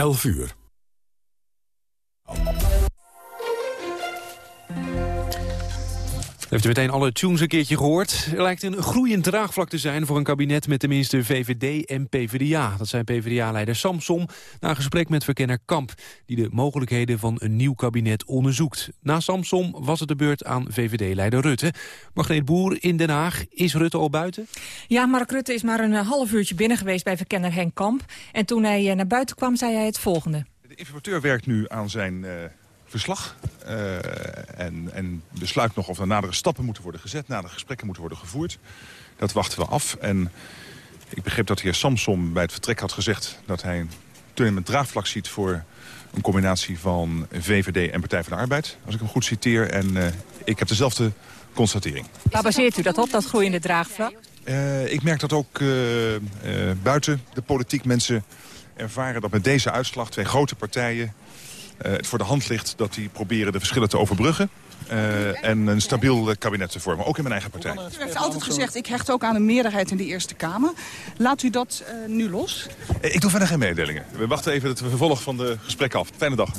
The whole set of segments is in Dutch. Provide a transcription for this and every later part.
11 uur. Heeft u meteen alle tunes een keertje gehoord? Er lijkt een groeiend draagvlak te zijn voor een kabinet met tenminste VVD en PvdA. Dat zijn PvdA-leider Samsom na een gesprek met verkenner Kamp... die de mogelijkheden van een nieuw kabinet onderzoekt. Na Samsom was het de beurt aan VVD-leider Rutte. Margreet Boer in Den Haag. Is Rutte al buiten? Ja, Mark Rutte is maar een eh, half uurtje binnen geweest bij verkenner Henk Kamp. En toen hij eh, naar buiten kwam, zei hij het volgende. De informateur werkt nu aan zijn... Uh verslag. Uh, en, en besluit nog of er nadere stappen moeten worden gezet. Nadere gesprekken moeten worden gevoerd. Dat wachten we af. En ik begreep dat de heer Samsom bij het vertrek had gezegd... dat hij toen een draagvlak ziet voor een combinatie van VVD en Partij van de Arbeid. Als ik hem goed citeer. En uh, ik heb dezelfde constatering. Waar baseert u dat op, dat groeiende draagvlak? Uh, ik merk dat ook buiten de politiek mensen ervaren dat met deze uitslag... twee grote partijen het voor de hand ligt dat die proberen de verschillen te overbruggen. Uh, en een stabiel kabinet te vormen, ook in mijn eigen partij. U heeft altijd gezegd, ik hecht ook aan een meerderheid in de Eerste Kamer. Laat u dat uh, nu los? Ik doe verder geen mededelingen. We wachten even het vervolg van de gesprekken af. Fijne dag.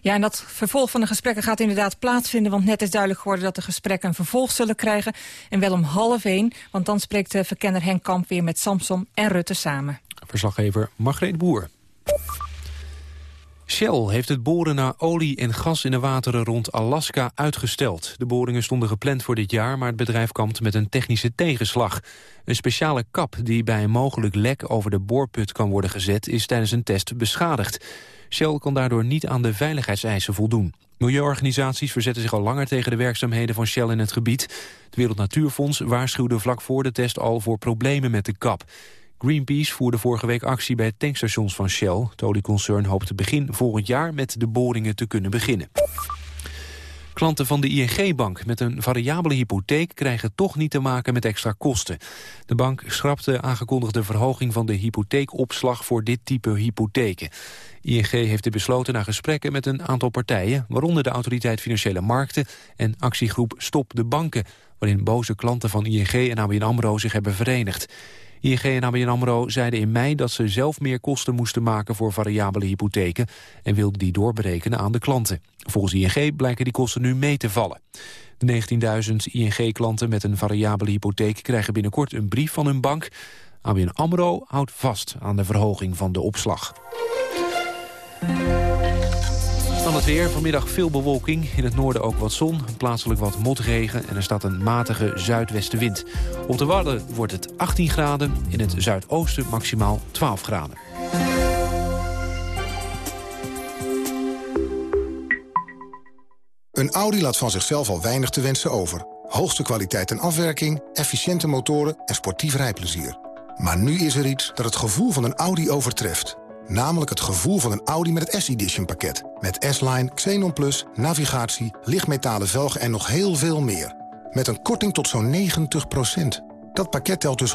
Ja, en dat vervolg van de gesprekken gaat inderdaad plaatsvinden... want net is duidelijk geworden dat de gesprekken een vervolg zullen krijgen. En wel om half één, want dan spreekt de verkenner Henk Kamp... weer met Samson en Rutte samen. Verslaggever Margreet Boer. Shell heeft het boren naar olie en gas in de wateren rond Alaska uitgesteld. De boringen stonden gepland voor dit jaar, maar het bedrijf kampt met een technische tegenslag. Een speciale kap die bij een mogelijk lek over de boorput kan worden gezet... is tijdens een test beschadigd. Shell kan daardoor niet aan de veiligheidseisen voldoen. Milieuorganisaties verzetten zich al langer tegen de werkzaamheden van Shell in het gebied. Het Wereld Natuurfonds waarschuwde vlak voor de test al voor problemen met de kap. Greenpeace voerde vorige week actie bij tankstations van Shell. Het olieconcern hoopt begin volgend jaar met de boringen te kunnen beginnen. Klanten van de ING-bank met een variabele hypotheek krijgen toch niet te maken met extra kosten. De bank schrapte de aangekondigde verhoging van de hypotheekopslag voor dit type hypotheken. ING heeft dit besloten na gesprekken met een aantal partijen, waaronder de Autoriteit Financiële Markten en actiegroep Stop de Banken, waarin boze klanten van ING en ABN AMRO zich hebben verenigd. ING en ABN AMRO zeiden in mei dat ze zelf meer kosten moesten maken voor variabele hypotheken en wilden die doorberekenen aan de klanten. Volgens ING blijken die kosten nu mee te vallen. De 19.000 ING-klanten met een variabele hypotheek krijgen binnenkort een brief van hun bank. ABN AMRO houdt vast aan de verhoging van de opslag. Dan het weer. Vanmiddag veel bewolking. In het noorden ook wat zon. Plaatselijk wat motregen. En er staat een matige zuidwestenwind. Op de Wadden wordt het 18 graden. In het zuidoosten maximaal 12 graden. Een Audi laat van zichzelf al weinig te wensen over. Hoogste kwaliteit en afwerking, efficiënte motoren en sportief rijplezier. Maar nu is er iets dat het gevoel van een Audi overtreft. Namelijk het gevoel van een Audi met het S-Edition pakket. Met S-Line, Xenon Plus, navigatie, lichtmetalen velgen en nog heel veel meer. Met een korting tot zo'n 90% Dat pakket telt dus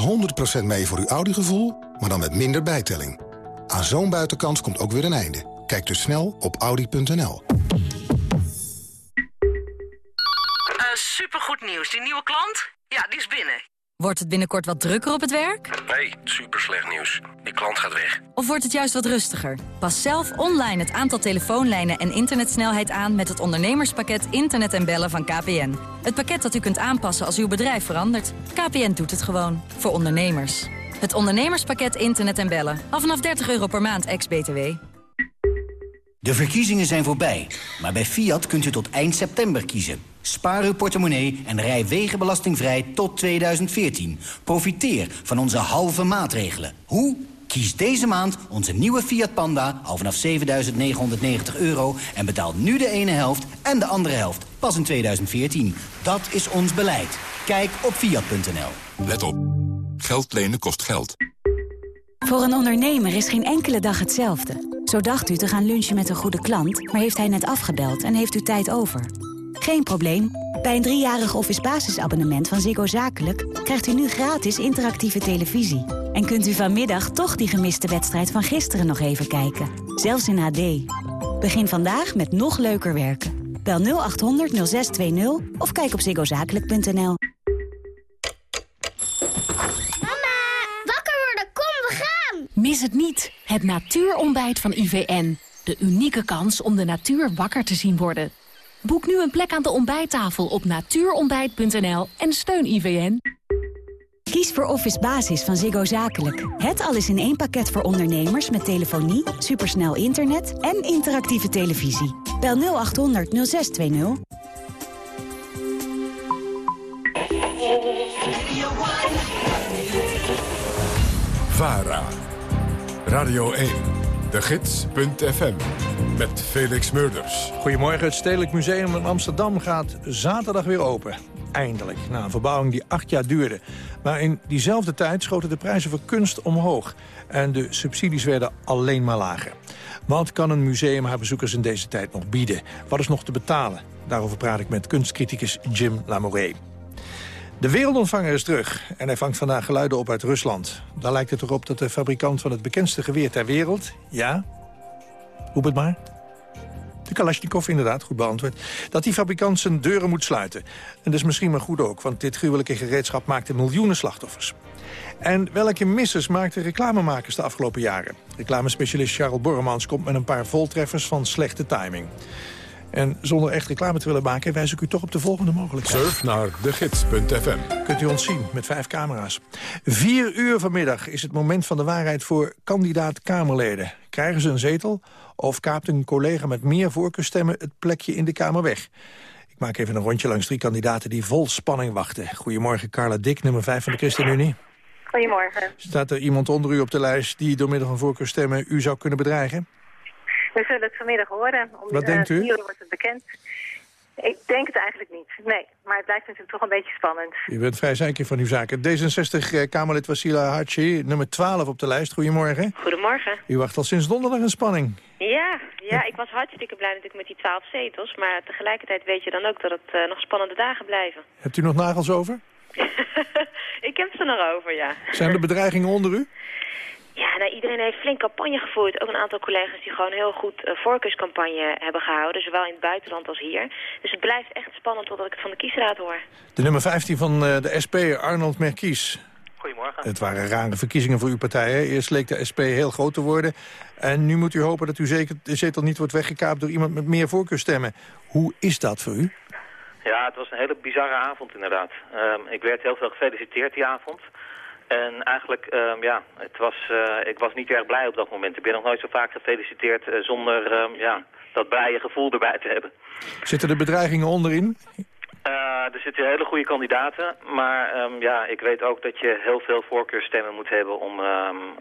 100% mee voor uw Audi-gevoel, maar dan met minder bijtelling. Aan zo'n buitenkans komt ook weer een einde. Kijk dus snel op Audi.nl. Uh, supergoed nieuws. Die nieuwe klant? Ja, die is binnen. Wordt het binnenkort wat drukker op het werk? Nee, super slecht nieuws. Die klant gaat weg. Of wordt het juist wat rustiger? Pas zelf online het aantal telefoonlijnen en internetsnelheid aan... met het ondernemerspakket Internet en Bellen van KPN. Het pakket dat u kunt aanpassen als uw bedrijf verandert. KPN doet het gewoon. Voor ondernemers. Het ondernemerspakket Internet en Bellen. Al vanaf 30 euro per maand, ex-BTW. De verkiezingen zijn voorbij, maar bij Fiat kunt u tot eind september kiezen. Spaar uw portemonnee en rij wegenbelastingvrij tot 2014. Profiteer van onze halve maatregelen. Hoe? Kies deze maand onze nieuwe Fiat Panda al vanaf 7.990 euro... en betaal nu de ene helft en de andere helft pas in 2014. Dat is ons beleid. Kijk op Fiat.nl. Let op. Geld lenen kost geld. Voor een ondernemer is geen enkele dag hetzelfde. Zo dacht u te gaan lunchen met een goede klant... maar heeft hij net afgebeld en heeft u tijd over... Geen probleem. Bij een driejarig office basisabonnement van Ziggo Zakelijk... krijgt u nu gratis interactieve televisie. En kunt u vanmiddag toch die gemiste wedstrijd van gisteren nog even kijken. Zelfs in HD. Begin vandaag met nog leuker werken. Bel 0800 0620 of kijk op ziggozakelijk.nl. Mama, wakker worden, kom, we gaan! Mis is het niet. Het natuurontbijt van IVN. De unieke kans om de natuur wakker te zien worden. Boek nu een plek aan de ontbijttafel op natuurontbijt.nl en steun IVN. Kies voor Office Basis van Ziggo Zakelijk. Het alles in één pakket voor ondernemers met telefonie, supersnel internet en interactieve televisie. Bel 0800 0620. VARA. Radio 1. De Gids.fm. Met Felix Murders. Goedemorgen, het Stedelijk Museum in Amsterdam gaat zaterdag weer open. Eindelijk, na een verbouwing die acht jaar duurde. Maar in diezelfde tijd schoten de prijzen voor kunst omhoog. En de subsidies werden alleen maar lager. Wat kan een museum haar bezoekers in deze tijd nog bieden? Wat is nog te betalen? Daarover praat ik met kunstcriticus Jim Lamouret. De wereldontvanger is terug en hij vangt vandaag geluiden op uit Rusland. Daar lijkt het erop dat de fabrikant van het bekendste geweer ter wereld... ja, roep het maar... De Kalashnikov inderdaad, goed beantwoord. Dat die fabrikant zijn deuren moet sluiten. En dat is misschien maar goed ook, want dit gruwelijke gereedschap maakte miljoenen slachtoffers. En welke missers maakten reclamemakers de afgelopen jaren? Reclamespecialist Charles Borremans komt met een paar voltreffers van slechte timing. En zonder echt reclame te willen maken, wijs ik u toch op de volgende mogelijkheid. Surf naar degids.fm. Kunt u ons zien met vijf camera's. Vier uur vanmiddag is het moment van de waarheid voor kandidaat-Kamerleden. Krijgen ze een zetel of kaapt een collega met meer voorkeurstemmen het plekje in de Kamer weg? Ik maak even een rondje langs drie kandidaten die vol spanning wachten. Goedemorgen, Carla Dick, nummer 5 van de ChristenUnie. Goedemorgen. Staat er iemand onder u op de lijst die door middel van voorkeurstemmen u zou kunnen bedreigen? We zullen het vanmiddag horen. Om Wat denkt u? Uur wordt het bekend. Ik denk het eigenlijk niet, nee. Maar het blijft natuurlijk toch een beetje spannend. U bent vrij zeker van uw zaken. D66-Kamerlid Wasila Hachi, nummer 12 op de lijst. Goedemorgen. Goedemorgen. U wacht al sinds donderdag in spanning. Ja, ja, ik was hartstikke blij natuurlijk met die 12 zetels. Maar tegelijkertijd weet je dan ook dat het uh, nog spannende dagen blijven. Hebt u nog nagels over? ik heb ze nog over, ja. Zijn er bedreigingen onder u? Ja, nou, iedereen heeft flink campagne gevoerd. Ook een aantal collega's die gewoon heel goed uh, voorkeurscampagne hebben gehouden. Zowel in het buitenland als hier. Dus het blijft echt spannend totdat ik het van de kiesraad hoor. De nummer 15 van uh, de SP, Arnold Merkies. Goedemorgen. Het waren rare verkiezingen voor uw partij. Hè? Eerst leek de SP heel groot te worden. En nu moet u hopen dat uw zetel niet wordt weggekaapt door iemand met meer voorkeurstemmen. Hoe is dat voor u? Ja, het was een hele bizarre avond inderdaad. Um, ik werd heel veel gefeliciteerd die avond. En eigenlijk, um, ja, het was, uh, ik was niet erg blij op dat moment. Ik ben nog nooit zo vaak gefeliciteerd uh, zonder um, ja, dat blije gevoel erbij te hebben. Zitten er bedreigingen onderin? Uh, er zitten hele goede kandidaten, maar um, ja, ik weet ook dat je heel veel voorkeurstemmen moet hebben om,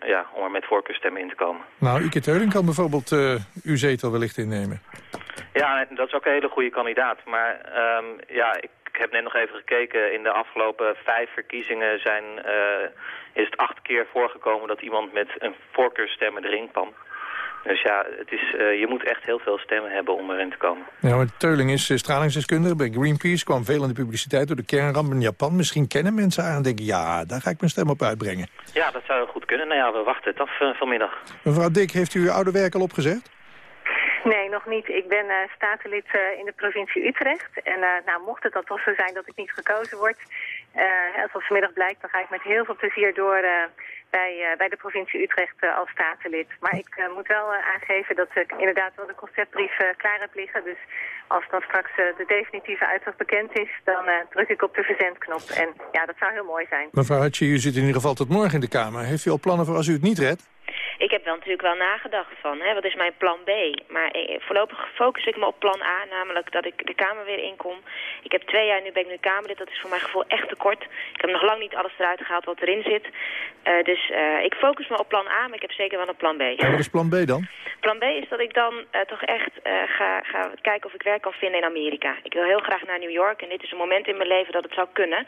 ja, om er met voorkeurstemmen in te komen. Nou, Ike Teuling kan bijvoorbeeld uw zetel wellicht innemen. Ja, dat is ook een hele goede kandidaat, maar ja, ik ik heb net nog even gekeken. In de afgelopen vijf verkiezingen zijn, uh, is het acht keer voorgekomen dat iemand met een voorkeurstemmen erin kwam. Dus ja, het is, uh, je moet echt heel veel stemmen hebben om erin te komen. Ja, maar Teuling is stralingsdeskundige. Bij Greenpeace kwam veel in de publiciteit door de kernramp in Japan. Misschien kennen mensen aan en denken, ja, daar ga ik mijn stem op uitbrengen. Ja, dat zou goed kunnen. Nou ja, we wachten het af uh, vanmiddag. Mevrouw Dik, heeft u uw oude werk al opgezegd? Nee, nog niet. Ik ben uh, statenlid uh, in de provincie Utrecht. En uh, nou, mocht het dan toch zo zijn dat ik niet gekozen word... als vanmiddag blijkt, dan ga ik met heel veel plezier door bij, bij de provincie Utrecht als statenlid. Maar ik moet wel aangeven dat ik inderdaad wel de conceptbrief klaar heb liggen. Dus als dan straks de definitieve uitslag bekend is, dan druk ik op de verzendknop. En ja, dat zou heel mooi zijn. Mevrouw Hatje, u zit in ieder geval tot morgen in de Kamer. Heeft u al plannen voor als u het niet redt? Ik heb wel natuurlijk wel nagedacht van, hè, wat is mijn plan B? Maar eh, voorlopig focus ik me op plan A, namelijk dat ik de Kamer weer inkom. Ik heb twee jaar, nu ben ik nu Kamerlid, dat is voor mijn gevoel echt te kort. Ik heb nog lang niet alles eruit gehaald wat erin zit. Uh, dus uh, ik focus me op plan A, maar ik heb zeker wel een plan B. Wat is plan B dan? Plan B is dat ik dan uh, toch echt ga, ga kijken of ik werk kan vinden in Amerika. Ik wil heel graag naar New York en dit is een moment in mijn leven dat het zou kunnen.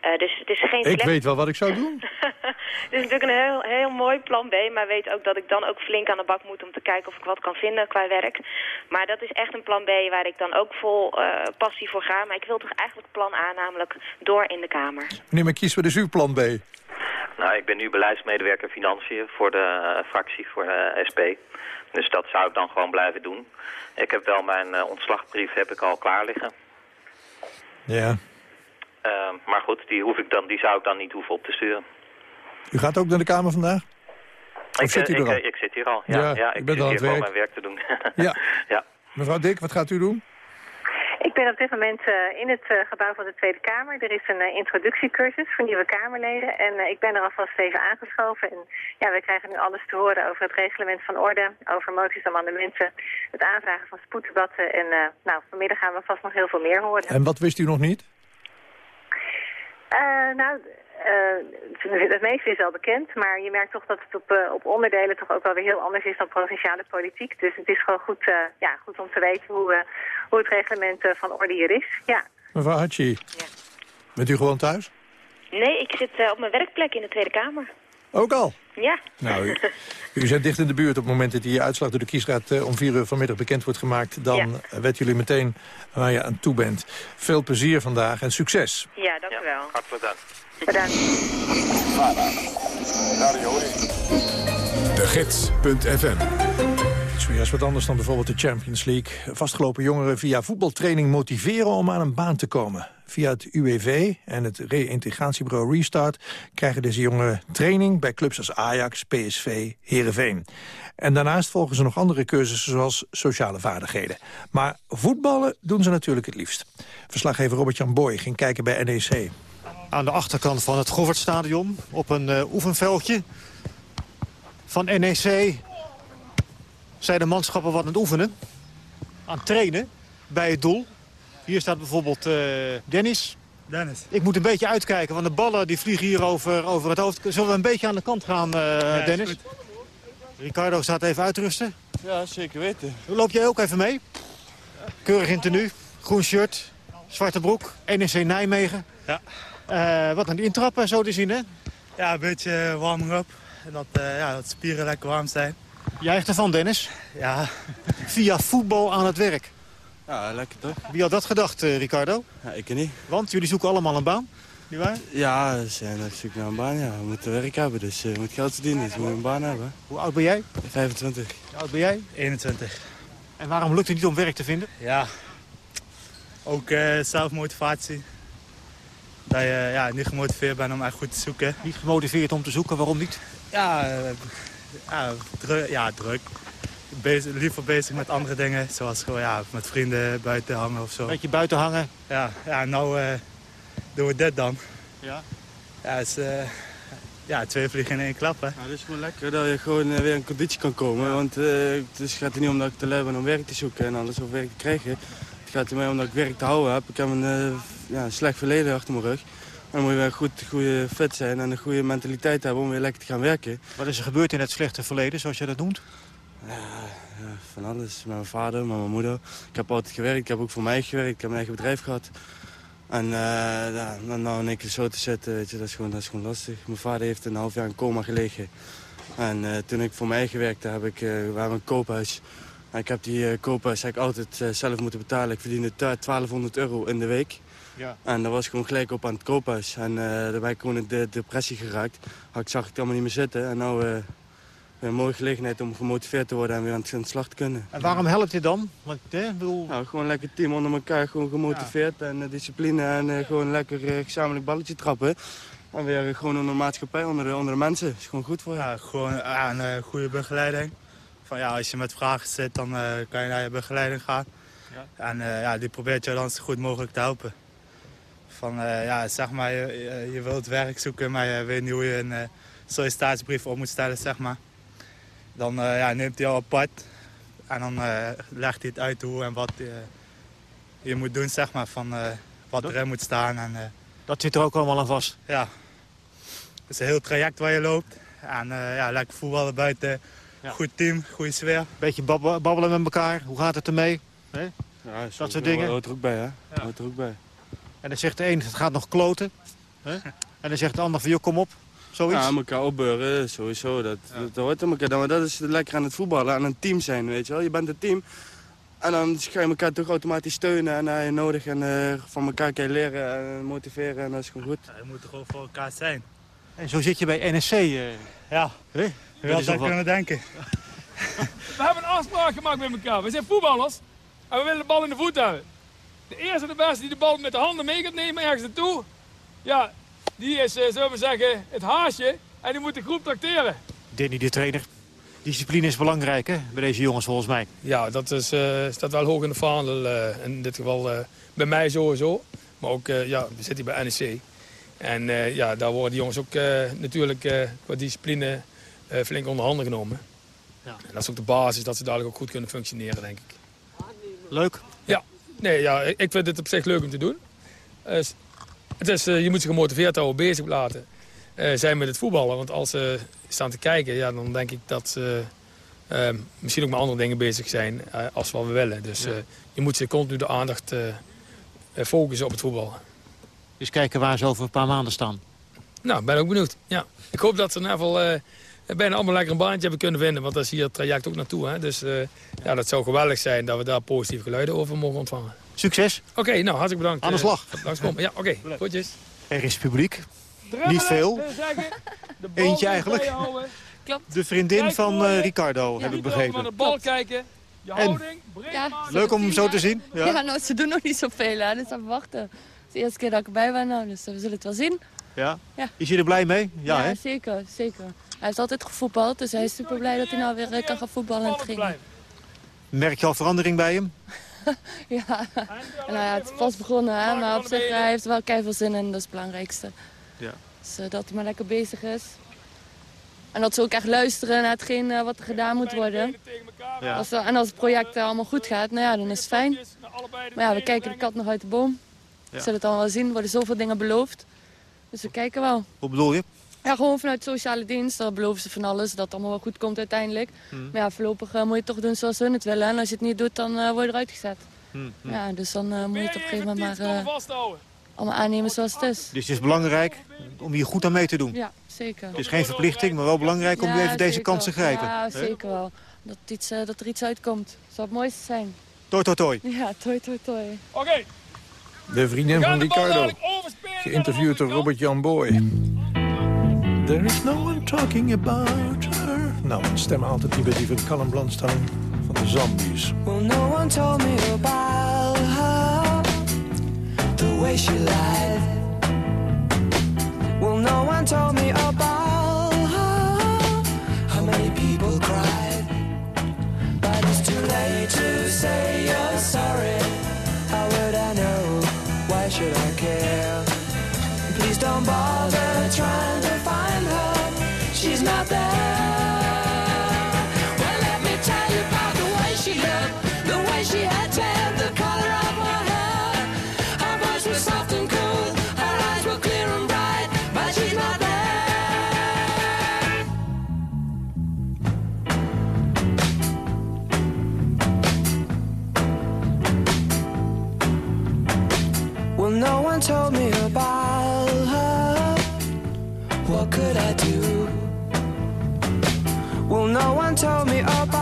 Dus het is geen Ik weet wel wat ik zou doen. het is natuurlijk een heel, heel mooi plan B, maar weet ook dat ik dan ook flink aan de bak moet om te kijken of ik wat kan vinden qua werk. Maar dat is echt een plan B waar ik dan ook vol uh, passie voor ga. Maar ik wil toch eigenlijk plan A, namelijk door in de Kamer. Meneer McKies, wat is uw plan B? Nou, ik ben nu beleidsmedewerker financiën voor de uh, fractie, voor de SP. Dus dat zou ik dan gewoon blijven doen. Ik heb wel mijn uh, ontslagbrief heb ik al klaar liggen. Ja. Maar goed, die, hoef ik dan, die zou ik dan niet hoeven op te sturen. U gaat ook naar de Kamer vandaag? Of zit u ik, er al? ik, ik zit hier al. Ja, Ja, ja, ik ik ben zit al aan hier het gewoon werk. mijn werk te doen. Ja. ja. Mevrouw Dik, wat gaat u doen? Ik ben op dit moment eh, in het eh, gebouw van de Tweede Kamer. Er is een eh, introductiecursus voor nieuwe Kamerleden. En eh, ik ben er alvast even aangeschoven. En ja, we krijgen nu alles te horen over het reglement van orde, over moties, amendementen, het aanvragen van spoeddebatten. En eh, nou, vanmiddag gaan we vast nog heel veel meer horen. En wat wist u nog niet? Eh, nou, eh, het meeste is al bekend, maar je merkt toch dat het op, eh, op onderdelen toch ook wel weer heel anders is dan provinciale politiek. Dus het is gewoon goed, eh, ja, goed om te weten hoe, hoe het reglement van orde hier is. Ja. Mevrouw Hachi, bent u gewoon thuis? Nee, ik zit eh, op mijn werkplek in de Tweede Kamer. Ook al? Ja. Nou, u, u bent dicht in de buurt op het moment dat die uitslag door de kiesraad eh, om vier uur vanmiddag bekend wordt gemaakt. Dan eh, weten jullie meteen waar je aan toe bent. Veel plezier vandaag en succes. Ja, dank u wel. Hartelijk dank. Bedankt. De Gids.fm weer eens wat anders dan bijvoorbeeld de Champions League. Vastgelopen jongeren via voetbaltraining motiveren om aan een baan te komen. Via het UWV en het reïntegratiebureau Restart... krijgen deze jongeren training bij clubs als Ajax, PSV, Heerenveen. En daarnaast volgen ze nog andere cursussen zoals sociale vaardigheden. Maar voetballen doen ze natuurlijk het liefst. Verslaggever Robert-Jan Boy ging kijken bij NEC. Aan de achterkant van het Goffertstadion op een eh, oefenveldje van NEC zijn de manschappen wat aan het oefenen. Aan het trainen bij het doel. Hier staat bijvoorbeeld eh, Dennis. Dennis. Ik moet een beetje uitkijken, want de ballen die vliegen hier over, over het hoofd. Zullen we een beetje aan de kant gaan, eh, is Dennis? Ricardo staat even uitrusten. Ja, zeker weten. Loop jij ook even mee? Keurig in tenue, groen shirt, zwarte broek, NEC Nijmegen. Ja. Eh, wat aan die intrappen zo te zien, hè? Ja, een beetje warming up. En dat, eh, ja, dat spieren lekker warm zijn. Jij echt ervan, Dennis? Ja. Via voetbal aan het werk. Ja, lekker toch? Wie had dat gedacht, eh, Ricardo? Ja, ik niet. Want jullie zoeken allemaal een baan, nietwaar? Ja, we zijn op zoek naar een baan. Ja. We moeten werk hebben, dus eh, we moeten geld verdienen. Dus we moeten een baan hebben. Hoe oud ben jij? 25. Hoe oud ben jij? 21. En waarom lukt het niet om werk te vinden? Ja. Ook eh, zelfmotivatie. Dat je ja, niet gemotiveerd bent om echt goed te zoeken. Niet gemotiveerd om te zoeken, waarom niet? Ja, ja, druk. Ja, druk. Bezig, liever bezig met andere dingen, zoals gewoon ja, met vrienden buiten hangen of zo. Beetje buiten hangen. Ja, ja nou eh, doen we dit dan. Ja. Ja, is, eh, ja, twee vliegen in één klap, hè. Ja, het is gewoon lekker dat je gewoon eh, weer in conditie kan komen. Want het is- gaat er niet om dat ik te lui ben om werk te zoeken en alles of werk te krijgen. Het gaat er mij om dat ik werk te houden heb. Ik heb een, ja, een slecht verleden achter mijn rug. Dan moet je weer goed, goede fit zijn en een goede mentaliteit hebben om weer lekker te gaan werken. Wat is er gebeurd in het slechte verleden, zoals je dat noemt? Ja, ja, van alles. Met mijn vader, met mijn moeder. Ik heb altijd gewerkt. Ik heb ook voor mij gewerkt. Ik heb mijn eigen bedrijf gehad. En uh, ja, dan nou in één keer zo te zitten, weet je, dat, is gewoon, dat is gewoon lastig. Mijn vader heeft een half jaar in coma gelegen. En uh, toen ik voor mij gewerkt heb, ik, uh, we hebben een koophuis. En ik heb die koophuis ik altijd zelf moeten betalen. Ik verdiende 1200 euro in de week. Ja. En dat was gewoon gelijk op aan het koophuis. En daar ben ik gewoon in de depressie geraakt. Ik zag ik allemaal niet meer zitten. En nou weer een mooie gelegenheid om gemotiveerd te worden en weer aan de slag te kunnen. En waarom helpt dit dan? Want, hè, bedoel... nou, gewoon lekker team onder elkaar, gewoon gemotiveerd ja. en uh, discipline en gewoon lekker gezamenlijk balletje trappen. En weer gewoon onder de maatschappij, onder de, onder de mensen. Dat is gewoon goed voor je. Ja, gewoon ja, een goede begeleiding. Van, ja, als je met vragen zit, dan kan je naar je begeleiding gaan. Ja. En ja, die probeert je dan zo goed mogelijk te helpen. Van, ja, zeg maar, je, je wilt werk zoeken, maar je weet niet hoe je een sollicitatiebrief op moet stellen, zeg maar. Dan uh, ja, neemt hij jou apart en dan uh, legt hij het uit hoe en wat uh, je moet doen, zeg maar, van wat erin moet staan. En, dat zit er ook allemaal aan vast? Ja. Het is een heel traject waar je loopt. En ja, lekker voetballen buiten, ja. goed team, goede sfeer. Beetje babbelen, babbelen met elkaar, hoe gaat het ermee? Nee? Ja, dat soort dingen. hoort er ook bij, hè? Ja. Hoort er ook bij. En dan zegt de een, het gaat nog kloten. Hè? En dan zegt de ander van, joh, kom op. Zoiets? Ja, elkaar opbeuren, sowieso. Dat, ja. dat hoort in elkaar. Maar dat is lekker aan het voetballen, aan een team zijn, weet je wel. Je bent een team en dan ga je elkaar toch automatisch steunen en heb je nodig. En uh, van elkaar kan je leren en motiveren en dat is gewoon goed. Ja, je moet er gewoon voor elkaar zijn. En zo zit je bij NSC. Uh, ja, hè? je had dat kunnen denken. We hebben een afspraak gemaakt met elkaar. We zijn voetballers en we willen de bal in de voet hebben. De eerste de beste die de bal met de handen mee gaat nemen ergens naartoe... Ja, die is, uh, zullen we zeggen, het haasje. En die moet de groep tracteren. Danny de trainer. Discipline is belangrijk hè, bij deze jongens volgens mij. Ja, dat is, eh, staat wel hoog in de vaandel. eh, in dit geval eh, bij mij sowieso. Maar ook, eh, ja, we zitten hier bij NEC. En eh, ja, daar worden die jongens ook eh, natuurlijk eh, qua discipline eh, flink onder handen genomen. Ja. En dat is ook de basis dat ze dadelijk ook goed kunnen functioneren, denk ik. Leuk? Nee, ja ik vind het op zich leuk om te doen. Dus het is, eh, je moet ze gemotiveerd houden, bezig laten eh, zijn met het voetballen. Want als ze staan te kijken, ja, dan denk ik dat ze eh, misschien ook met andere dingen bezig zijn eh, als wat we willen. Dus eh, je moet ze continu de aandacht eh, eh, focussen op het voetbal. Eens kijken waar ze over een paar maanden staan. Nou, ben ook benieuwd. Ja. Ik hoop dat ze in ieder geval eh, bijna allemaal lekker een baantje hebben kunnen vinden. Want dat is hier het traject ook naartoe. Hè. Dus eh, ja, dat zou geweldig zijn dat we daar positieve geluiden over mogen ontvangen. Succes. Oké, nou, hartelijk bedankt. Aan de eh, slag. langskomen. Ja, oké. Goedjes. Er is publiek. Niet veel. Eentje eigenlijk. Klopt. De vriendin van eh, Ricardo, heb ik Naar begrepen. de bal kijken. Je En? houding, breed Ja, maken. Leuk om hem zo te zien. Ja. Ja, nou, ze doen nog niet zoveel, hè. dus even wachten. Het is de eerste keer dat ik erbij ben, nou, dus we zullen het wel zien. Ja. Ja. Is je er blij mee? Ja, hè? zeker, zeker. Hij heeft altijd gevoetbald, dus hij is super blij dat hij nou weer eh, kan gaan voetballen en trainen. Merk je al verandering bij hem? Ja, en nou ja, het is pas begonnen, hè, maar op zich hij heeft wel keihard zin in en dat is het belangrijkste. Ja. Dus eh, dat hij maar lekker bezig is. En dat ze ook echt luisteren naar hetgeen eh, wat er gedaan moet worden. Ja. Als, en als het project allemaal goed gaat, nou ja, dan is het fijn. Maar ja, we kijken de kat nog uit de boom. We Ja. zullen het allemaal wel zien. Er worden zoveel dingen beloofd. Dus we kijken wel. Hoe bedoel je? Ja, gewoon vanuit sociale dienst. Daar beloven ze van alles. Dat het allemaal wel goed komt uiteindelijk. Hmm. Maar ja, voorlopig eh, moet je het toch doen zoals hun het willen. En als je het niet doet, dan eh, word je eruit gezet. Hmm, hmm. Ja, dus dan eh, moet je het op een gegeven moment maar eh, vasthouden. allemaal aannemen zoals het is. Dus het is belangrijk om hier goed aan mee te doen. Ja, zeker. Het is geen verplichting, maar wel belangrijk om Ja, even deze kans te grijpen. Ja, zeker wel. Dat, iets, eh, dat er iets uitkomt. Zou het mooiste zijn. Toi, toi, toi. Ja, toi, toi, toi. Oké. De vriendin van Ricardo. Geïnterviewd door Robert Jan Boy. There is no one talking about her. Nou, een stemalternatieve van Callum Blunstone van de Zombies. Well, no one told me about her, the way she lied. Well, no one told me about her, how many people cried. But it's too late to say told me about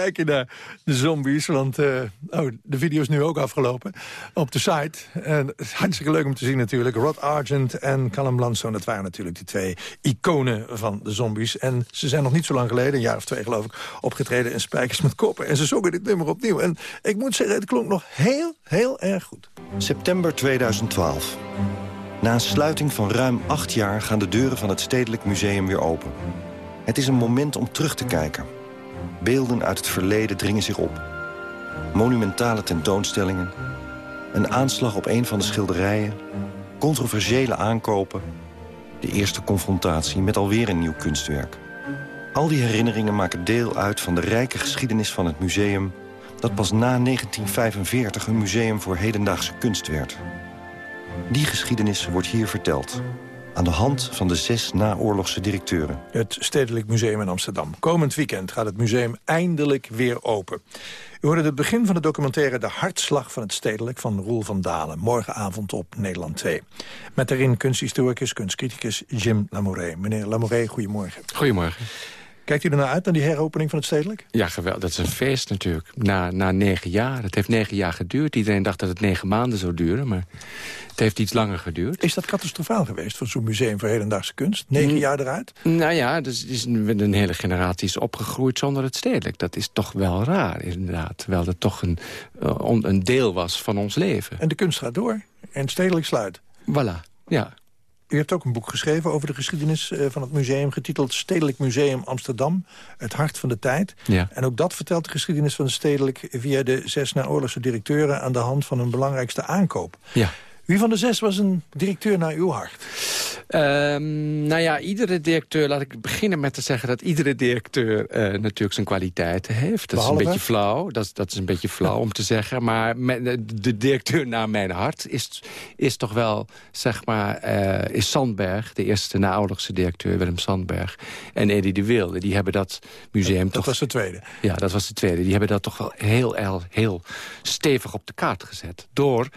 kijken naar de zombies, want eh, oh, de video is nu ook afgelopen op de site. En het is hartstikke leuk om te zien natuurlijk. Rod Argent en Callum Blunstone, dat waren natuurlijk de twee iconen van de zombies. En ze zijn nog niet zo lang geleden, een jaar of twee geloof ik, opgetreden in Spijkers met Koppen. En ze zongen dit nummer opnieuw. En ik moet zeggen, het klonk nog heel, heel erg goed. September 2012. Na een sluiting van ruim acht jaar gaan de deuren van het Stedelijk Museum weer open. Het is een moment om terug te kijken. Beelden uit het verleden dringen zich op. Monumentale tentoonstellingen. Een aanslag op een van de schilderijen. Controversiële aankopen. De eerste confrontatie met alweer een nieuw kunstwerk. Al die herinneringen maken deel uit van de rijke geschiedenis van het museum... dat pas na 1945 een museum voor hedendaagse kunst werd. Die geschiedenis wordt hier verteld. Aan de hand van de zes naoorlogse directeuren. Het Stedelijk Museum in Amsterdam. Komend weekend gaat het museum eindelijk weer open. U hoorde het begin van de documentaire De Hartslag van het Stedelijk... van Roel van Dalen, morgenavond op Nederland 2. Met daarin kunsthistoricus, kunstcriticus Jim Lamouret. Meneer Lamouret, goedemorgen. Goedemorgen. Kijkt u ernaar uit, naar die heropening van het Stedelijk? Ja, geweldig. Dat is een feest natuurlijk. Na, na negen jaar. Het heeft negen jaar geduurd. Iedereen dacht dat het negen maanden zou duren, maar het heeft iets langer geduurd. Is dat catastrofaal geweest voor zo'n museum voor hedendaagse kunst? Negen Mm. jaar eruit? Nou ja, dus is een, een hele generatie is opgegroeid zonder het stedelijk. Dat is toch wel raar, inderdaad. Terwijl het toch een, eh, een deel was van ons leven. En de kunst gaat door en het Stedelijk sluit. Voilà, ja. U hebt ook een boek geschreven over de geschiedenis eh, van het museum... getiteld Stedelijk Museum Amsterdam, het hart van de tijd. Ja. En ook dat vertelt de geschiedenis van het Stedelijk... via de zes naoorlogse directeuren aan de hand van hun belangrijkste aankoop. Ja. Wie van de zes was een directeur naar uw hart? Ehm, nou ja, iedere directeur, laat ik beginnen met te zeggen... dat iedere directeur eh, natuurlijk zijn kwaliteiten heeft. Dat is een beetje flauw, dat, is- dat is een beetje flauw om te zeggen. Maar met, de- directeur naar mijn hart is, is toch wel, zeg maar... eh, is Sandberg, de eerste naoorlogse directeur, Willem Sandberg... en Eddie de Wilde, die hebben dat museum Dat toch... was de tweede. Ja, dat was de tweede. Die hebben dat toch wel heel, heel, heel stevig op de kaart gezet. Door,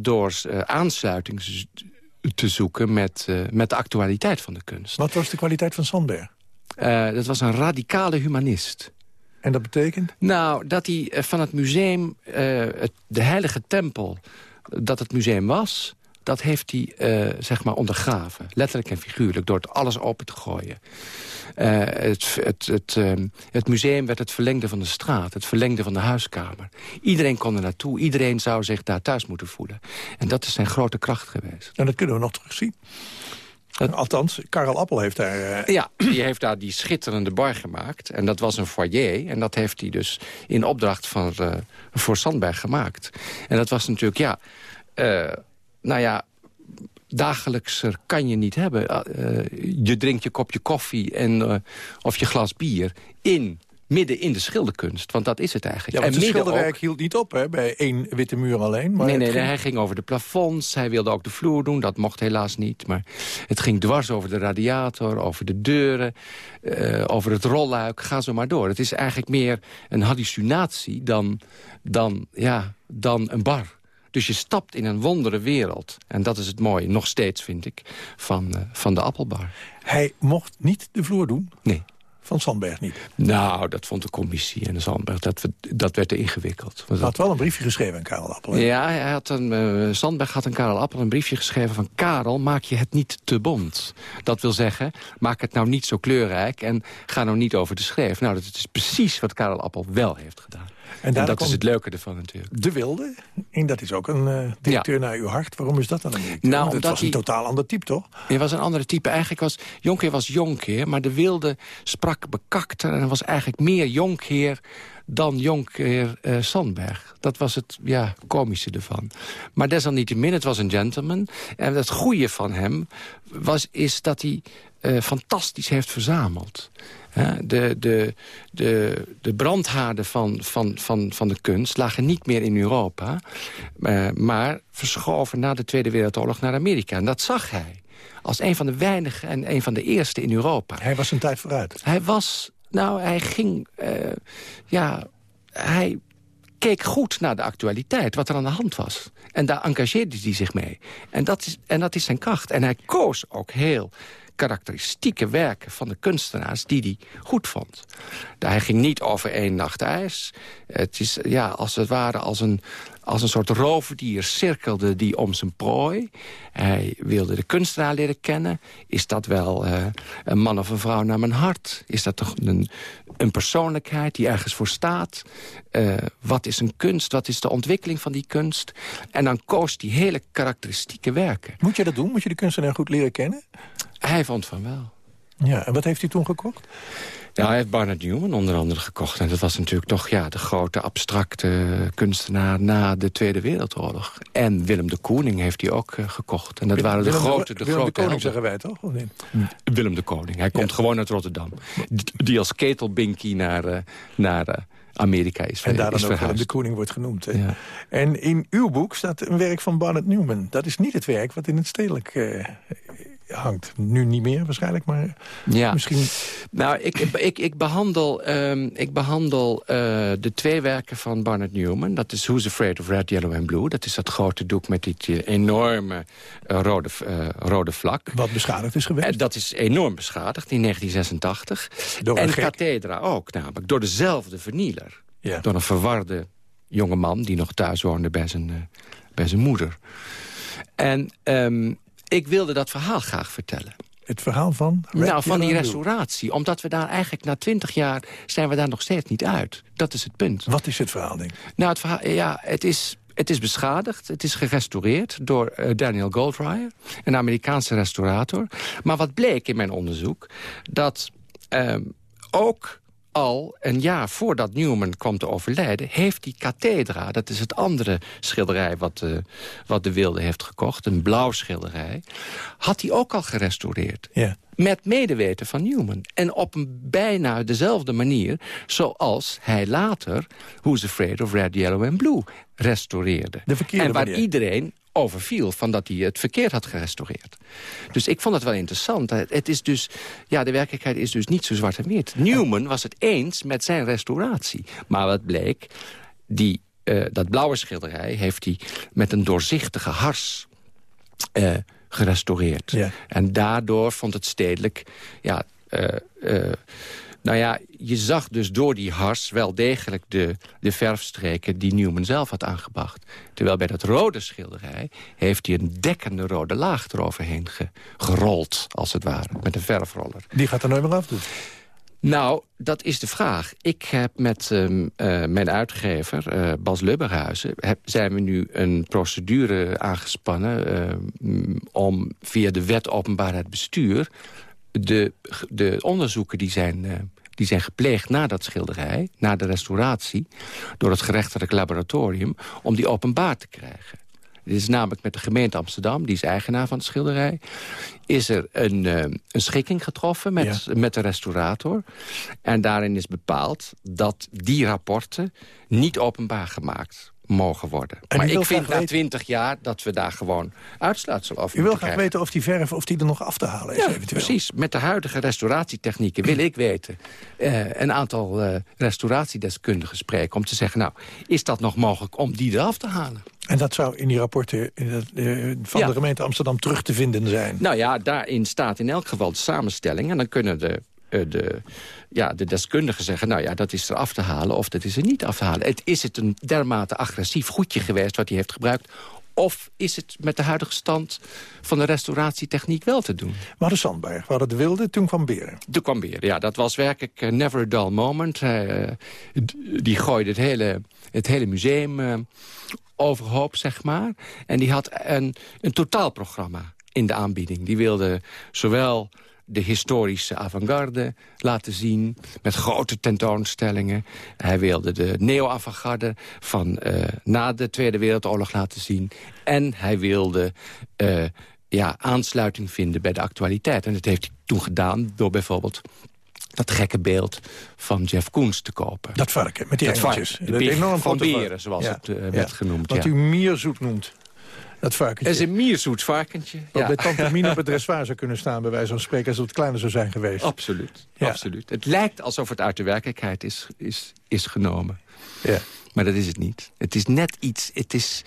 door eh, aansluiting te zoeken met, eh, met de actualiteit van de kunst. Wat was de kwaliteit van Sandberg? Eh, dat was een radicale humanist. En dat betekent? Nou, dat hij van het museum, het, de heilige tempel, dat het museum was... dat heeft hij, eh, zeg maar, ondergraven. Letterlijk en figuurlijk, door het alles open te gooien. Eh, het, het, het, ehm, het museum werd het verlengde van de straat, het verlengde van de huiskamer. Iedereen kon er naartoe, iedereen zou zich daar thuis moeten voelen. En dat is zijn grote kracht geweest. En dat kunnen we nog terugzien. Althans, Karel Appel heeft daar... eh, Ja, die heeft daar die schitterende bar gemaakt. En dat was een foyer. En dat heeft hij dus in opdracht van, voor Sandberg gemaakt. En dat was natuurlijk, ja... nou ja, dagelijkser kan je niet hebben. Eh, eh, je drinkt je kopje koffie en, eh, of je glas bier in... Midden in de schilderkunst, want dat is het eigenlijk. Ja, want en het schilderwerk ook- hield niet op hè, bij één witte muur alleen. Maar nee, nee, ging- hij ging over de plafonds. Hij wilde ook de vloer doen. Dat mocht helaas niet. Maar het ging dwars over de radiator, over de deuren, over het rolluik. Ga zo maar door. Het is eigenlijk meer een hallucinatie dan, dan, ja, dan een bar. Dus je stapt in een wondere wereld. En dat is het mooie, nog steeds vind ik, van, eh, van de appelbar. Hij mocht niet de vloer doen? Nee. Van Sandberg niet? Nou, dat vond de commissie en de Zandberg. Dat, dat werd te ingewikkeld. Hij had wel een briefje geschreven aan Karel Appel. hè? Ja, hij had een, eh, Sandberg had aan Karel Appel een briefje geschreven van... Karel, maak je het niet te bont. Dat wil zeggen, maak het nou niet zo kleurrijk... en ga nou niet over de schreef. Nou, dat is precies wat Karel Appel wel heeft gedaan. En, dat is het leuke ervan natuurlijk. De Wilde, en dat is ook een eh, directeur naar uw hart. Waarom is dat dan een directeur? Nou, Want het was een totaal ander type, toch? Hij was een andere type. Eigenlijk was Jonkheer was Jonkheer, maar de wilde sprak bekakter... en was eigenlijk meer Jonkheer dan Jonkheer eh, Sandberg. Dat was het ja, komische ervan. Maar desalniettemin, het was een gentleman. En het goede van hem was, is dat hij eh, fantastisch heeft verzameld. De, de, de, de brandhaarden van, van, van, van de kunst lagen niet meer in Europa... eh, maar verschoven na de Tweede Wereldoorlog naar Amerika. En dat zag hij als een van de weinigen en een van de eerste in Europa. Hij was een tijd vooruit. Hij was, nou, hij ging, eh, ja, hij keek goed naar de actualiteit, wat er aan de hand was. En daar engageerde hij zich mee. En dat is, en dat is zijn kracht. En hij koos ook heel karakteristieke werken van de kunstenaars die hij goed vond. Hij ging niet over één nacht ijs. Het is ja, als het ware als een, als een soort roofdier cirkelde die om zijn prooi. Hij wilde de kunstenaar leren kennen. Is dat wel eh, een man of een vrouw naar mijn hart? Is dat toch een, een persoonlijkheid die ergens voor staat? Eh, wat is een kunst? Wat is de ontwikkeling van die kunst? En dan koos hij hele karakteristieke werken. Moet je dat doen? Moet je de kunstenaar goed leren kennen? Hij vond van wel. Ja, en wat heeft u toen gekocht? Ja, hij heeft Barnard Newman onder andere gekocht. En dat was natuurlijk toch ja, de grote abstracte kunstenaar na de Tweede Wereldoorlog. En Willem de Koning heeft hij ook uh, gekocht. En dat waren de Willem grote, de Willem grote de Koning helden. zeggen wij toch? Of niet? Willem de Koning. Hij komt gewoon uit Rotterdam. Die als ketelbinky naar, eh, naar eh, Amerika is, En daar dan ook Willem de Koning wordt genoemd. Hè? Ja. En in uw boek staat een werk van Barnett Newman. Dat is niet het werk wat in het stedelijk eh, hangt. Nu niet meer waarschijnlijk, maar Ja. misschien... Nou, ik, ik, ik behandel, ehm, ik behandel eh, de twee werken van Barnett Newman. Dat is Who's Afraid of Red, Yellow and Blue. Dat is dat grote doek met die enorme eh, rode, eh, rode vlak. Wat beschadigd is geweest. En dat is enorm beschadigd in 1986. Door en gek. Cathedra ook namelijk, door dezelfde vernieler. Ja. Door een verwarde jonge man die nog thuis woonde bij zijn, bij zijn moeder. En ehm, ik wilde dat verhaal graag vertellen. Het verhaal van? Red, nou, van die restauratie. Omdat we daar eigenlijk na twintig jaar zijn we daar nog steeds niet uit. Dat is het punt. Wat is het verhaal, denk ik? Nou, het verhaal, ja, het is, het is beschadigd. Het is gerestaureerd door eh, Daniel Goldreyer, een Amerikaanse restaurator. Maar wat bleek in mijn onderzoek, dat ehm, ook al een jaar voordat Newman kwam te overlijden... heeft die kathedra, dat is het andere schilderij wat, eh, wat de Wilde heeft gekocht... een blauw schilderij, had hij ook al gerestaureerd. Ja. Met medeweten van Newman. En op een bijna dezelfde manier zoals hij later... Who's Afraid of Red, Yellow and Blue restaureerde. De verkeerde en waar manier. iedereen overviel van dat hij het verkeerd had gerestaureerd. Dus ik vond het wel interessant. Het het is dus, ja, de werkelijkheid is dus niet zo zwart en wit. Newman was het eens met zijn restauratie. Maar wat bleek, die, eh, dat blauwe schilderij heeft hij met een doorzichtige hars eh, gerestaureerd. Ja. En daardoor vond het stedelijk... Ja, eh, eh, nou ja, je zag dus door die hars wel degelijk de, de verfstreken die Newman zelf had aangebracht. Terwijl bij dat rode schilderij heeft hij een dekkende rode laag eroverheen ge- gerold, als het ware, met een verfroller. Die gaat er nooit meer afdoen. Nou, dat is de vraag. Ik heb met ehm, eh, mijn uitgever, eh, Bas Lubberhuizen... Heb, zijn we nu een procedure aangespannen... ehm, om via de wet openbaarheid bestuur... de, de onderzoeken die zijn, eh, die zijn gepleegd na dat schilderij... na de restauratie, door het gerechtelijk laboratorium... om die openbaar te krijgen. Dit is namelijk met de gemeente Amsterdam, die is eigenaar van het schilderij... is er een, eh, een schikking getroffen met, met de restaurator. En daarin is bepaald dat die rapporten niet openbaar gemaakt mogen worden. En maar ik vind na weten- twintig jaar dat we daar gewoon uitsluitsel over U wil graag krijgen. weten of die verf of die er nog af te halen is Ja, eventueel. precies. Met de huidige restauratietechnieken wil ik weten... eh, een aantal eh, restauratiedeskundigen spreken om te zeggen... nou, is dat nog mogelijk om die eraf te halen? En dat zou in die rapporten eh, van Ja. de gemeente Amsterdam terug te vinden zijn. Nou ja, daarin staat in elk geval de samenstelling... en dan kunnen de, de, ja, de deskundigen zeggen... nou ja, dat is er af te halen of dat is er niet af te halen. Het, is het een dermate agressief goedje geweest wat hij heeft gebruikt... of is het met de huidige stand van de restauratietechniek wel te doen? We hadden Sandberg, we hadden de Wilde, toen kwam Beren. Toen kwam weer, ja. Dat was werkelijk eh, never a dull moment. Eh, die gooide het hele, het hele museum eh, overhoop, zeg maar. En die had een, een totaalprogramma in de aanbieding. Die wilde zowel de historische avant-garde laten zien... met grote tentoonstellingen. Hij wilde de neo-avant-garde van eh, na de Tweede Wereldoorlog laten zien. En hij wilde eh, ja, aansluiting vinden bij de actualiteit. En dat heeft hij toen gedaan door bijvoorbeeld dat gekke beeld van Jeff Koons te kopen. Dat varken, met die Dat engeltjes. varken, Dat enorm van. Beren, zoals Ja, het eh, ja. werd genoemd. Wat ja. u mierzoet noemt. Dat varkentje. Het is een mierzoet varkentje. Wat ja. bij Tante Mien op het dressoir zou kunnen staan... bij wijze van spreken, als het kleiner zou zijn geweest. Absoluut, Ja. absoluut. Het lijkt alsof het uit de werkelijkheid is, is, is genomen. Ja. Maar dat is het niet. Het is net iets... Het is...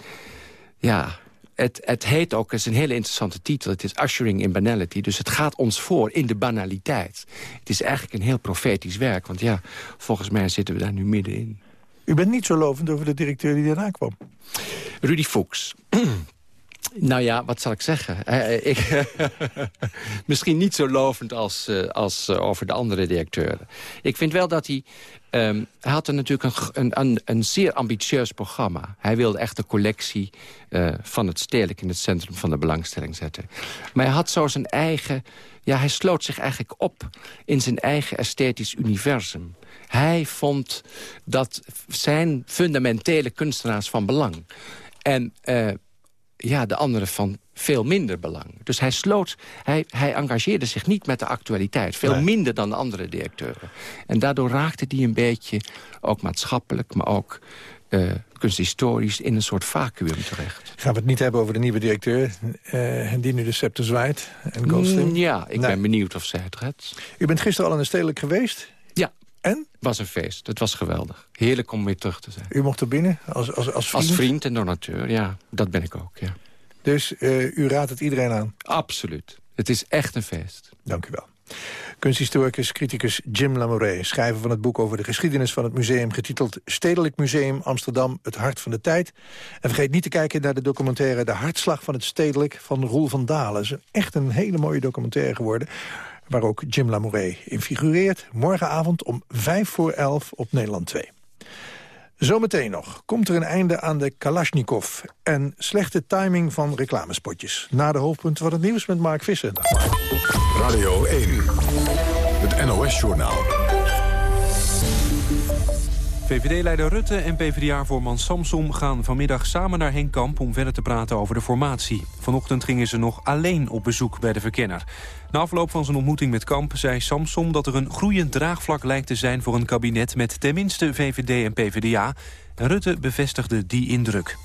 Ja... Het, het heet ook, het is een hele interessante titel... het is Ushering in Banality. Dus het gaat ons voor in de banaliteit. Het is eigenlijk een heel profetisch werk. Want ja, volgens mij zitten we daar nu middenin. U bent niet zo lovend over de directeur die daarna kwam. Rudy Fuchs. Nou ja, wat zal ik zeggen? Eh, ik, misschien niet zo lovend als, eh, als eh, over de andere directeuren. Ik vind wel dat hij... ehm, hij had er natuurlijk een, een, een, zeer ambitieus programma. Hij wilde echt de collectie eh, van het stedelijk in het centrum van de belangstelling zetten. Maar hij had zo zijn eigen... Ja, hij sloot zich eigenlijk op in zijn eigen esthetisch universum. Hij vond dat zijn fundamentele kunstenaars van belang. En eh, ja, de anderen van veel minder belang. Dus hij sloot, hij, hij engageerde zich niet met de actualiteit. Veel Nee. minder dan de andere directeuren. En daardoor raakte hij een beetje, ook maatschappelijk... maar ook eh, kunsthistorisch, in een soort vacuüm terecht. Gaan we het niet hebben over de nieuwe directeur... eh, die nu de scepter zwaait en Goldstein? Mm, ja, ik Nee. ben benieuwd of zij het redt. U bent gisteren al in de stedelijk geweest? En? was een feest. Het was geweldig. Heerlijk om weer terug te zijn. U mocht er binnen als, als, als vriend? Als vriend en donateur, ja. Dat ben ik ook, ja. Dus eh, u raadt het iedereen aan? Absoluut. Het is echt een feest. Dank u wel. Kunsthistoricus, criticus Jim Lamouret, schrijver van het boek over de geschiedenis van het museum, getiteld Stedelijk Museum Amsterdam, het hart van de tijd. En vergeet niet te kijken naar de documentaire De Hartslag van het Stedelijk van Roel van Dalen. Het is echt een hele mooie documentaire geworden, waar ook Jim Lamouret in figureert. Morgenavond om vijf voor elf op Nederland 2. Zometeen nog komt er een einde aan de Kalashnikov... en slechte timing van reclamespotjes. Na de hoofdpunten van het nieuws met Mark Visser. Radio 1, het NOS-journaal. VVD-leider Rutte en PvdA-voorman Samsom gaan vanmiddag samen naar Henk Kamp... om verder te praten over de formatie. Vanochtend gingen ze nog alleen op bezoek bij de verkenner. Na afloop van zijn ontmoeting met Kamp zei Samsom... dat er een groeiend draagvlak lijkt te zijn voor een kabinet... met tenminste VVD en PvdA. Rutte bevestigde die indruk.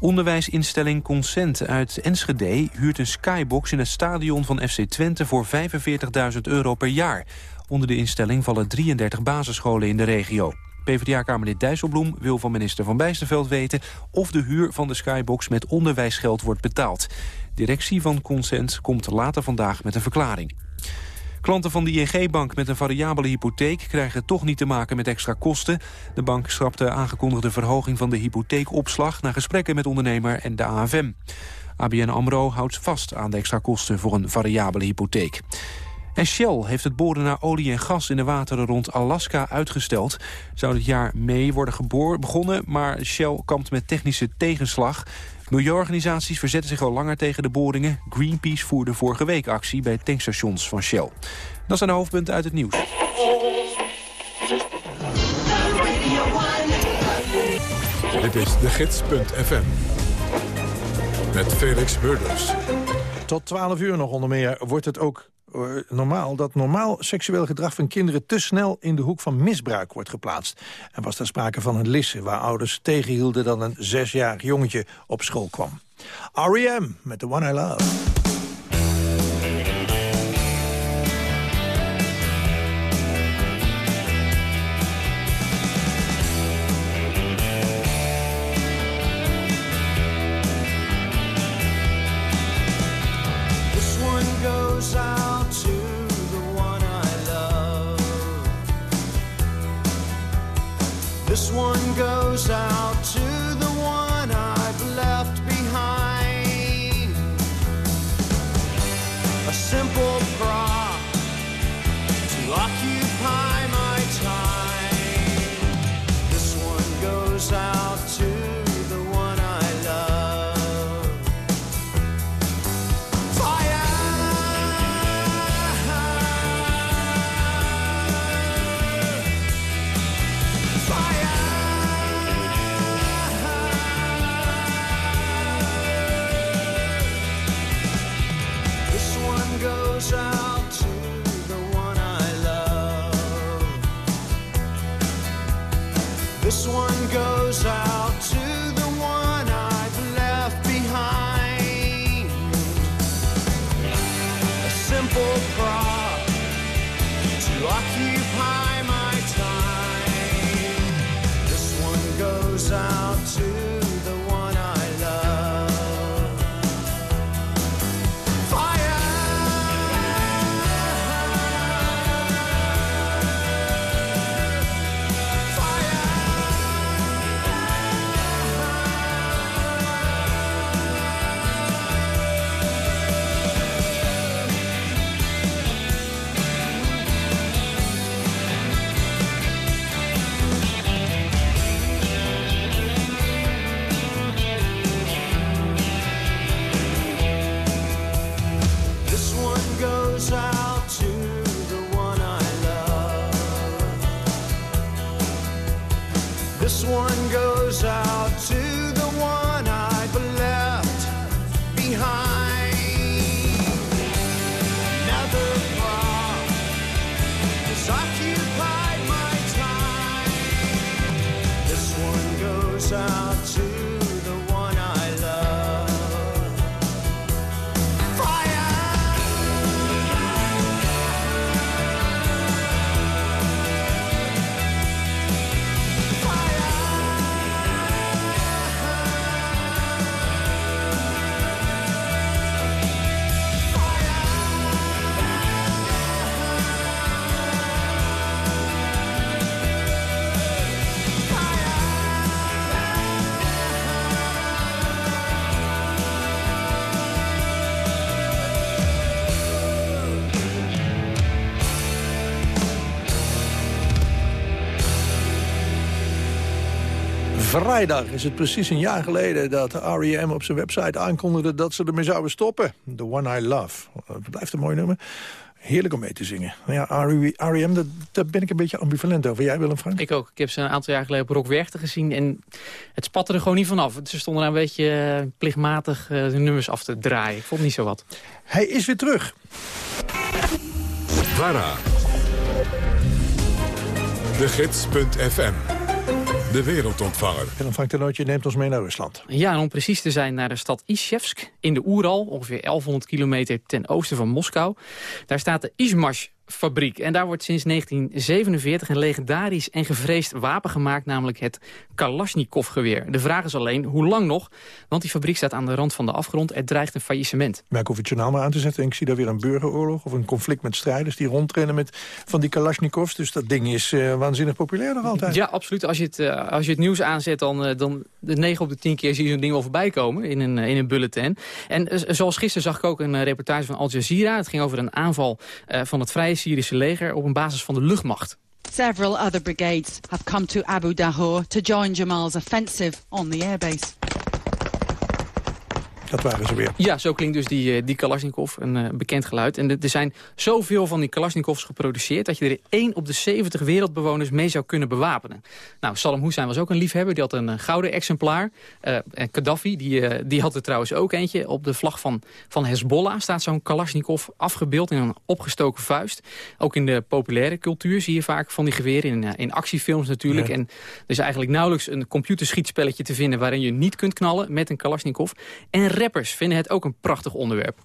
Onderwijsinstelling Consent uit Enschede huurt een skybox in het stadion van FC Twente voor 45.000 euro per jaar. Onder de instelling vallen 33 basisscholen in de regio. PvdA-kamerlid Dijsselbloem wil van minister Van Bijsterveld weten... of de huur van de skybox met onderwijsgeld wordt betaald. Directie van Consent komt later vandaag met een verklaring. Klanten van de ING-bank met een variabele hypotheek... krijgen toch niet te maken met extra kosten. De bank schrapt de aangekondigde verhoging van de hypotheekopslag... na gesprekken met ondernemer en de AFM. ABN AMRO houdt vast aan de extra kosten voor een variabele hypotheek. En Shell heeft het boren naar olie en gas in de wateren rond Alaska uitgesteld. Zou dit jaar mee worden begonnen, maar Shell kampt met technische tegenslag. Milieuorganisaties verzetten zich al langer tegen de boringen. Greenpeace voerde vorige week actie bij tankstations van Shell. Dat zijn de hoofdpunten uit het nieuws. Dit is de gids.fm. Met Felix Murders. Tot 12 uur nog onder meer wordt het ook normaal... dat normaal seksueel gedrag van kinderen te snel in de hoek van misbruik wordt geplaatst. En was daar sprake van een lisse waar ouders tegenhielden... dat een zesjarig jongetje op school kwam. R.E.M. met The One I Love. Vrijdag is het precies een jaar geleden dat R.E.M. op zijn website aankondigde dat ze ermee zouden stoppen. The One I Love. Het blijft een mooi nummer. Heerlijk om mee te zingen. Nou ja, R.E.M., daar, daar ben ik een beetje ambivalent over. Jij Willem Frank? Ik ook. Ik heb ze een aantal jaar geleden op Rock Werchter gezien. En het spatte er gewoon niet vanaf. Ze stonden daar een beetje eh, plichtmatig eh, de nummers af te draaien. Ik vond niet zo wat. Hij is weer terug. VARA. De Gids.fm. De wereldontvanger. Willem Frank Tenootje neemt ons mee naar Rusland. Ja, en om precies te zijn naar de stad Ishevsk in de Oeral, ongeveer 1100 kilometer ten oosten van Moskou. Daar staat de Izmash fabriek. En daar wordt sinds 1947 een legendarisch en gevreesd wapen gemaakt, namelijk het Kalashnikov-geweer. De vraag is alleen, hoe lang nog? Want die fabriek staat aan de rand van de afgrond. Er dreigt een faillissement. Maar ik hoef het journaal maar aan te zetten. En ik zie daar weer een burgeroorlog of een conflict met strijders... die rondrennen met van die Kalashnikovs. Dus dat ding is eh, waanzinnig populair nog altijd. Ja, absoluut. Als je het, eh, als je het nieuws aanzet, dan, uh, dan de 9 op de 10 keer zie je zo'n ding wel voorbij komen in een, in een bulletin. En zoals gisteren zag ik ook een reportage van Al Jazeera. Het ging over een aanval van het Vrije Syrische leger op een basis van de luchtmacht. Several other brigades have come to Abu Dahour to join Jamal's offensive on the airbase. Dat waren ze weer. Ja, zo klinkt dus die, uh, die Kalashnikov, een uh, bekend geluid. En er zijn zoveel van die Kalashnikovs geproduceerd... dat je er 1 op de 70 wereldbewoners mee zou kunnen bewapenen. Nou, Saddam Hussein was ook een liefhebber. Die had een, een gouden exemplaar. Uh, en Gaddafi, die, die had er trouwens ook eentje. Op de vlag van, van Hezbollah staat zo'n Kalashnikov afgebeeld... in een opgestoken vuist. Ook in de populaire cultuur zie je vaak van die geweren. In, in actiefilms natuurlijk. Ja. En er is eigenlijk nauwelijks een computerschietspelletje te vinden... waarin je niet kunt knallen met een Kalashnikov. En rappers vinden het ook een prachtig onderwerp.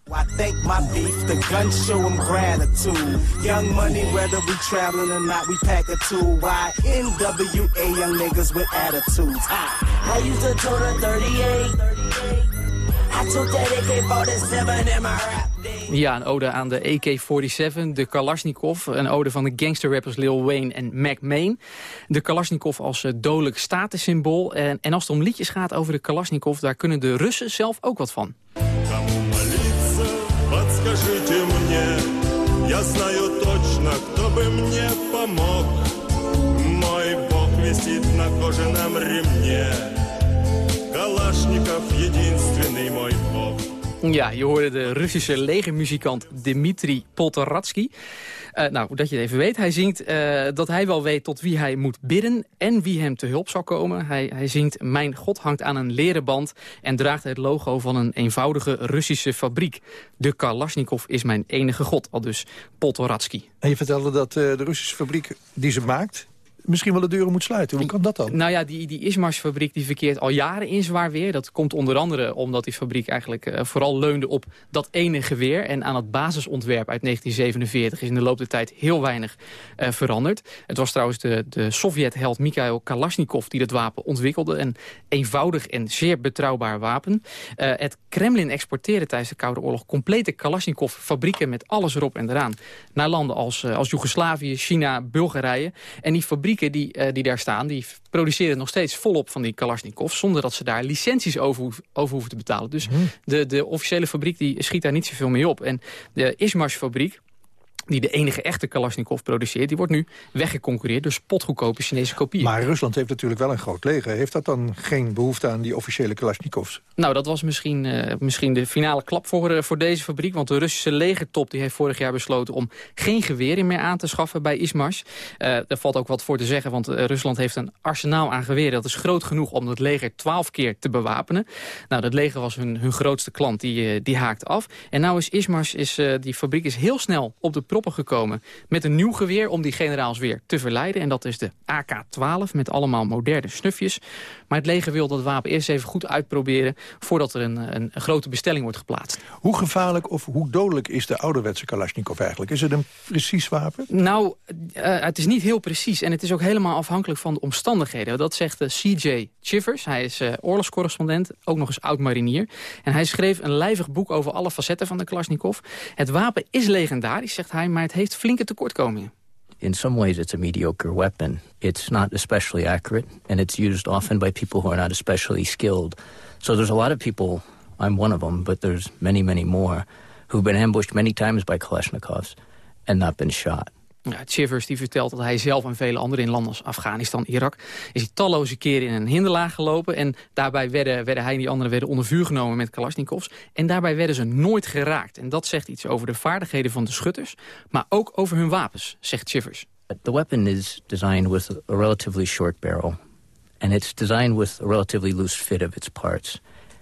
Ja, een ode aan de AK-47, de Kalashnikov. Een ode van de gangsterrappers Lil Wayne en Mac Maine. De Kalashnikov als uh, dodelijk statussymbool. En, en als het om liedjes gaat over de Kalashnikov... daar kunnen de Russen zelf ook wat van. Я знаю точно, кто бы мне помог. Мой бог висит на кожаном ремне. Ja, je hoorde de Russische legermuzikant Dmitri Poltoratsky. Uh, nou, dat je het even weet. Hij zingt uh, dat hij wel weet tot wie hij moet bidden en wie hem te hulp zal komen. Hij, hij zingt Mijn God hangt aan een leren band en draagt het logo van een eenvoudige Russische fabriek. De Kalashnikov is mijn enige God, al dus Poltoratsky. En je vertelde dat uh, de Russische fabriek die ze maakt misschien wel de deuren moet sluiten. Hoe kan dat dan? Nou ja, die, die Ismars-fabriek die verkeert al jaren in zwaar weer. Dat komt onder andere omdat die fabriek eigenlijk uh, vooral leunde op dat ene geweer. En aan het basisontwerp uit 1947 is in de loop der tijd heel weinig uh, veranderd. Het was trouwens de, de Sovjet-held Mikhail Kalashnikov die dat wapen ontwikkelde. Een eenvoudig en zeer betrouwbaar wapen. Uh, het Kremlin exporteerde tijdens de Koude Oorlog complete Kalashnikov-fabrieken met alles erop en eraan. Naar landen als, als Joegoslavië, China, Bulgarije. En die fabrieken die, uh, die daar staan, die produceren nog steeds volop van die Kalashnikov... zonder dat ze daar licenties over, over hoeven te betalen. Dus hmm. de, de officiële fabriek die schiet daar niet zoveel mee op. En de Ismars-fabriek die de enige echte Kalashnikov produceert... die wordt nu weggeconcureerd door spotgoedkope Chinese kopieën. Maar Rusland heeft natuurlijk wel een groot leger. Heeft dat dan geen behoefte aan die officiële Kalashnikovs? Nou, dat was misschien, uh, misschien de finale klap voor, uh, voor deze fabriek. Want de Russische legertop die heeft vorig jaar besloten... om geen geweren meer aan te schaffen bij Ismars. Uh, daar valt ook wat voor te zeggen, want Rusland heeft een arsenaal aan geweren. Dat is groot genoeg om het leger twaalf keer te bewapenen. Nou, dat leger was hun, hun grootste klant, die, die haakt af. En nou is Ismars, is, die fabriek is heel snel op de gekomen... met een nieuw geweer om die generaals weer te verleiden. En dat is de AK-12 met allemaal moderne snufjes. Maar het leger wil dat wapen eerst even goed uitproberen... voordat er een, een, een, grote bestelling wordt geplaatst. Hoe gevaarlijk of hoe dodelijk is de ouderwetse Kalashnikov eigenlijk? Is het een precies wapen? Nou, uh, het is niet heel precies. En het is ook helemaal afhankelijk van de omstandigheden. Dat zegt uh, C.J. Chivers. Hij is uh, oorlogscorrespondent, ook nog eens oud-marinier. En hij schreef een lijvig boek over alle facetten van de Kalashnikov. Het wapen is legendarisch, zegt hij, maar het heeft flinke tekortkomingen. in some ways it's a mediocre weapon. It's not especially accurate, and it's used often by people who are not especially skilled. So there's a lot of people, I'm one of them, but there's many, many more, who've been ambushed many times by Kalashnikovs and not been shot. Ja, Chivers die vertelt dat hij zelf en vele anderen in landen als Afghanistan, Irak... is talloze keren in een hinderlaag gelopen. En daarbij werden, werden hij en die anderen werden onder vuur genomen met Kalashnikovs. En daarbij werden ze nooit geraakt. En dat zegt iets over de vaardigheden van de schutters... maar ook over hun wapens, zegt Chivers. The weapon is designed with a relatively short barrel. And it's designed with a relatively loose fit of its parts.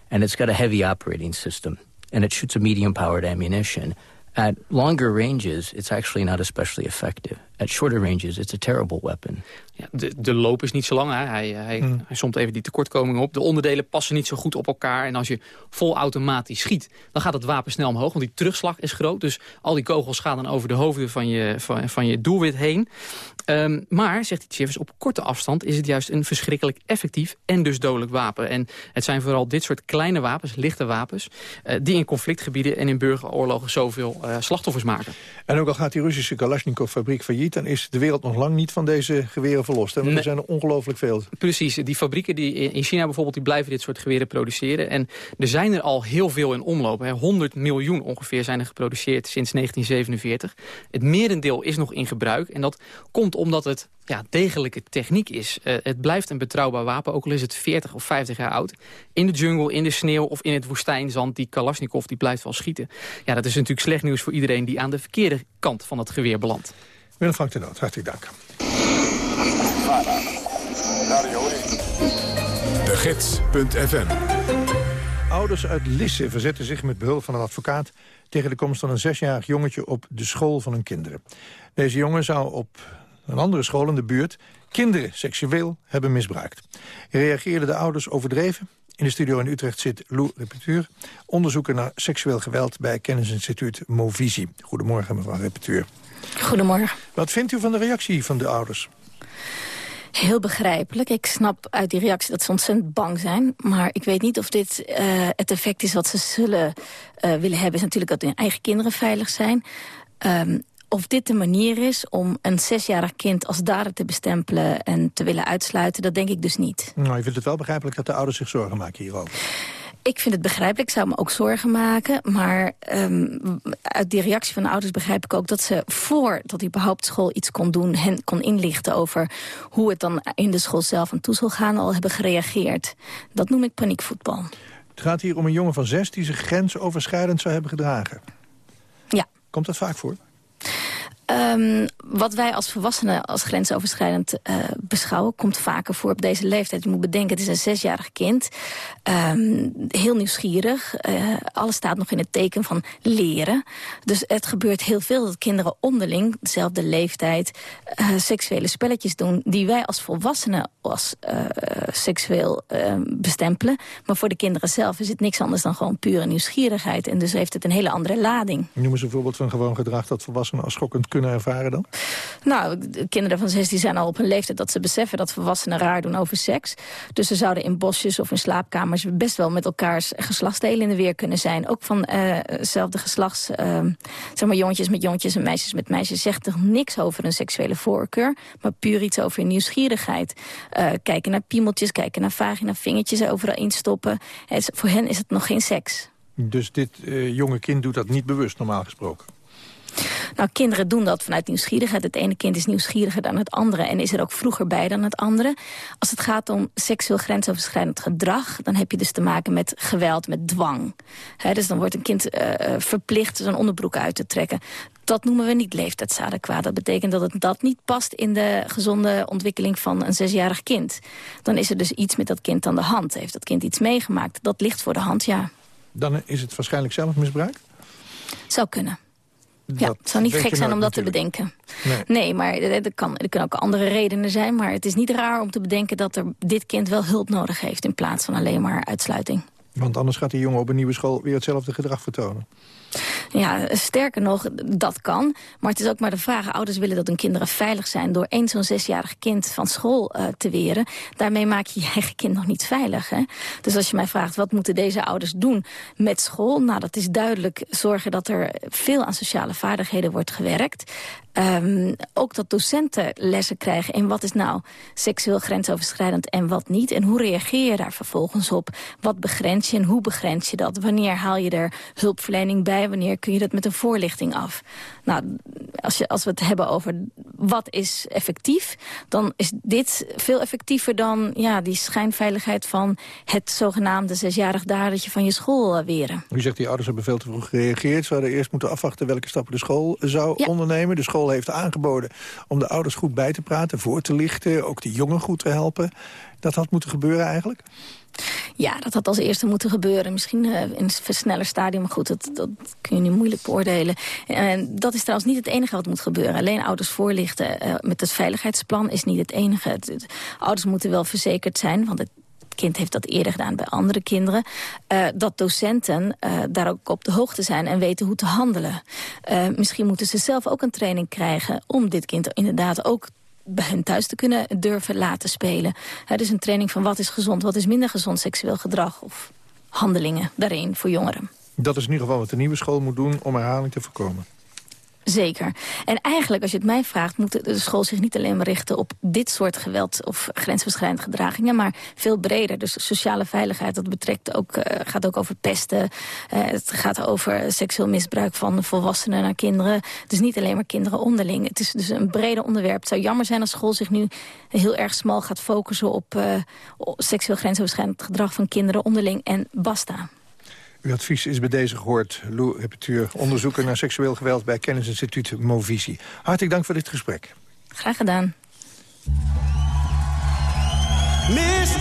And it's got a heavy operating system. And it shoots a medium-powered ammunition... At longer ranges, it's actually not especially effective. At shorter ranges, it's a terrible weapon. Ja, de, de loop is niet zo lang. Hè. Hij, hij, hmm. hij somt even die tekortkomingen op. De onderdelen passen niet zo goed op elkaar. En als je vol automatisch schiet, dan gaat het wapen snel omhoog. Want die terugslag is groot. Dus al die kogels gaan dan over de hoofden van je, van, van je doelwit heen. Um, maar, zegt die Chivers, op korte afstand is het juist een verschrikkelijk effectief en dus dodelijk wapen. En het zijn vooral dit soort kleine wapens, lichte wapens... Uh, die in conflictgebieden en in burgeroorlogen zoveel uh, slachtoffers maken. En ook al gaat die Russische Kalashnikov-fabriek failliet... dan is de wereld nog lang niet van deze geweren verlost. Hè? Want nee. er zijn er ongelooflijk veel. Precies. Die fabrieken die in China bijvoorbeeld... die blijven dit soort geweren produceren. En er zijn er al heel veel in omloop. Hè. 100 miljoen ongeveer zijn er geproduceerd sinds 1947. Het merendeel is nog in gebruik. En dat komt omdat het ja, degelijke techniek is. Uh, het blijft een betrouwbaar wapen, ook al is het 40 of 50 jaar oud. In de jungle, in de sneeuw of in het woestijnzand, die Kalashnikov die blijft wel schieten. Ja, dat is natuurlijk slecht nieuws voor iedereen die aan de verkeerde kant van het geweer belandt. Willem Frank de Noot, hartelijk dank. De Gids.fm Ouders uit Lisse verzetten zich met behulp van een advocaat... tegen de komst van een zesjarig jongetje op de school van hun kinderen. Deze jongen zou op een andere school in de buurt kinderen seksueel hebben misbruikt. Reageerden de ouders overdreven? In de studio in Utrecht zit Lou Repetuur, onderzoeker naar seksueel geweld bij kennisinstituut Movisie. Goedemorgen, mevrouw Repetuur. Goedemorgen. Wat vindt u van de reactie van de ouders? Heel begrijpelijk. Ik snap uit die reactie dat ze ontzettend bang zijn. Maar ik weet niet of dit uh, het effect is wat ze zullen uh, willen hebben. is natuurlijk dat hun eigen kinderen veilig zijn. Um, of dit de manier is om een zesjarig kind als dader te bestempelen... en te willen uitsluiten, dat denk ik dus niet. Nou, je vindt het wel begrijpelijk dat de ouders zich zorgen maken hierover? Ik vind het begrijpelijk, ik zou me ook zorgen maken. Maar um, uit die reactie van de ouders begrijp ik ook dat ze... voordat hij überhaupt school iets kon doen, hen kon inlichten over... hoe het dan in de school zelf aan toe zal gaan, al hebben gereageerd. Dat noem ik paniekvoetbal. Het gaat hier om een jongen van zes die zich grensoverschrijdend zou hebben gedragen. Ja. Komt dat vaak voor? Um, wat wij als volwassenen als grensoverschrijdend uh, beschouwen... komt vaker voor op deze leeftijd. Je moet bedenken, het is een zesjarig kind. Um, heel nieuwsgierig. Uh, alles staat nog in het teken van leren. Dus het gebeurt heel veel dat kinderen onderling... dezelfde leeftijd uh, seksuele spelletjes doen... die wij als volwassenen als seksueel ehm, bestempelen. Maar voor de kinderen zelf is het niks anders dan gewoon pure nieuwsgierigheid. En dus heeft het een hele andere lading. Noem eens een voorbeeld van gewoon gedrag dat volwassenen als schokkend kunnen ervaren dan? Nou, de kinderen van 16 zijn al op een leeftijd dat ze beseffen dat volwassenen raar doen over seks. Dus ze zouden in bosjes of in slaapkamers best wel met elkaars geslachtsdelen in de weer kunnen zijn. Ook van hetzelfde uh geslachts, uh, zeg maar jongetjes met jongetjes en meisjes met meisjes. Zegt toch niks over een seksuele voorkeur, maar puur iets over nieuwsgierigheid. Uh, kijken naar piemeltjes, kijken naar vagina, vingertjes overal instoppen. Het, voor hen is het nog geen seks. Dus dit uh, jonge kind doet dat niet bewust, normaal gesproken? Nou, kinderen doen dat vanuit nieuwsgierigheid. Het ene kind is nieuwsgieriger dan het andere en is er ook vroeger bij dan het andere. Als het gaat om seksueel grensoverschrijdend gedrag... dan heb je dus te maken met geweld, met dwang. dus dan wordt een kind uh, verplicht zijn onderbroek uit te trekken. Dat noemen we niet leeftijdsadequaat. Dat betekent dat het dat niet past in de gezonde ontwikkeling van een zesjarig kind. Dan is er dus iets met dat kind aan de hand. Heeft dat kind iets meegemaakt? Dat ligt voor de hand, ja. Dan is het waarschijnlijk zelfmisbruik? Zou kunnen. Ja, het zou niet gek zijn om dat te bedenken. Nee, nee maar er, kan, er kunnen ook andere redenen zijn. Maar het is niet raar om te bedenken dat er dit kind wel hulp nodig heeft... in plaats van alleen maar uitsluiting. Want anders gaat die jongen op een nieuwe school weer hetzelfde gedrag vertonen. Ja, sterker nog, dat kan. Maar het is ook maar de vraag. Ouders willen dat hun kinderen veilig zijn... door één zo'n zesjarig kind van school uh, te weren. Daarmee maak je je eigen kind nog niet veilig. Hè? Dus als je mij vraagt, wat moeten deze ouders doen met school? Nou, dat is duidelijk zorgen dat er veel aan sociale vaardigheden wordt gewerkt. Um, ook dat docenten lessen krijgen in wat is nou seksueel grensoverschrijdend en wat niet. En hoe reageer je daar vervolgens op? Wat begrens je en hoe begrens je dat? Wanneer haal je er hulpverlening bij? Wanneer kun je dat met een voorlichting af? Nou, als, je, als we het hebben over wat is effectief... dan is dit veel effectiever dan ja, die schijnveiligheid van het zogenaamde zesjarig dadertje van je school weren. U zegt die ouders hebben veel te vroeg gereageerd. Ze hadden eerst moeten afwachten welke stappen de school zou ondernemen. De school heeft aangeboden om de ouders goed bij te praten, voor te lichten... ook de jongen goed te helpen. Dat had moeten gebeuren eigenlijk? Ja, dat had als eerste moeten gebeuren. Misschien uh, in een versneller stadium, maar goed, dat, dat kun je nu moeilijk beoordelen. En dat is trouwens niet het enige wat moet gebeuren. Alleen ouders voorlichten uh, met het veiligheidsplan is niet het enige. Ouders moeten wel verzekerd zijn, want het kind heeft dat eerder gedaan bij andere kinderen... Uh, dat docenten daar ook op de hoogte zijn en weten hoe te handelen. Misschien moeten ze zelf ook een training krijgen... om dit kind inderdaad ook bij hen thuis te kunnen durven laten spelen. Het is een training van wat is gezond, wat is minder gezond seksueel gedrag... of handelingen daarin voor jongeren. Dat is in ieder geval wat de nieuwe school moet doen om herhaling te voorkomen. Zeker. En eigenlijk, als je het mij vraagt, moet de school zich niet alleen maar richten op dit soort geweld of grensverschrijdende gedragingen, maar veel breder. Dus sociale veiligheid, dat betrekt ook, uh, gaat ook over pesten. Uh, het gaat over seksueel misbruik van volwassenen naar kinderen. Het is niet alleen maar kinderen onderling. Het is dus een breder onderwerp. Het zou jammer zijn als school zich nu heel erg smal gaat focussen op, uh, op seksueel grensoverschrijdend gedrag van kinderen onderling en basta. Uw advies is bij deze gehoord. Lou Repetuur, onderzoeker naar seksueel geweld... bij kennisinstituut Movisie. Hartelijk dank voor dit gesprek. Graag gedaan. Miss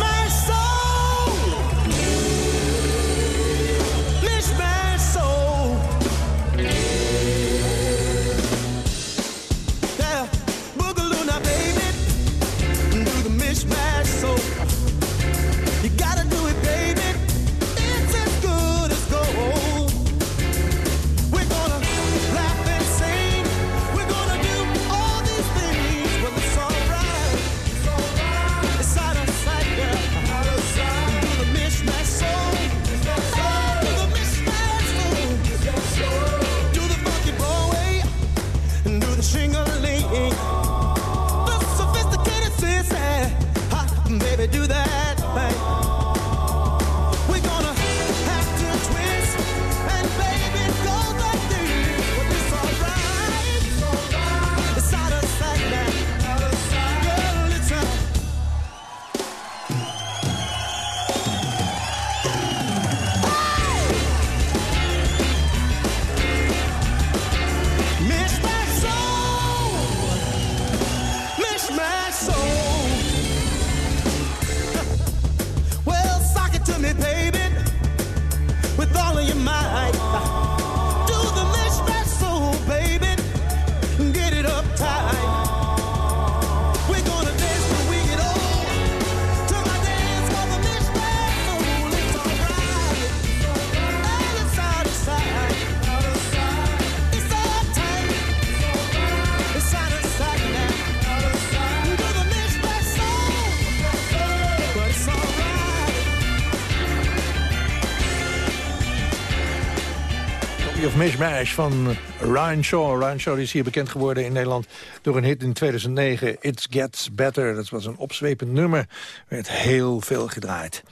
Mishmash van Ryan Shaw. Ryan Shaw is hier bekend geworden in Nederland door een hit in 2009. It Gets Better. Dat was een opzwepend nummer. Werd heel veel gedraaid.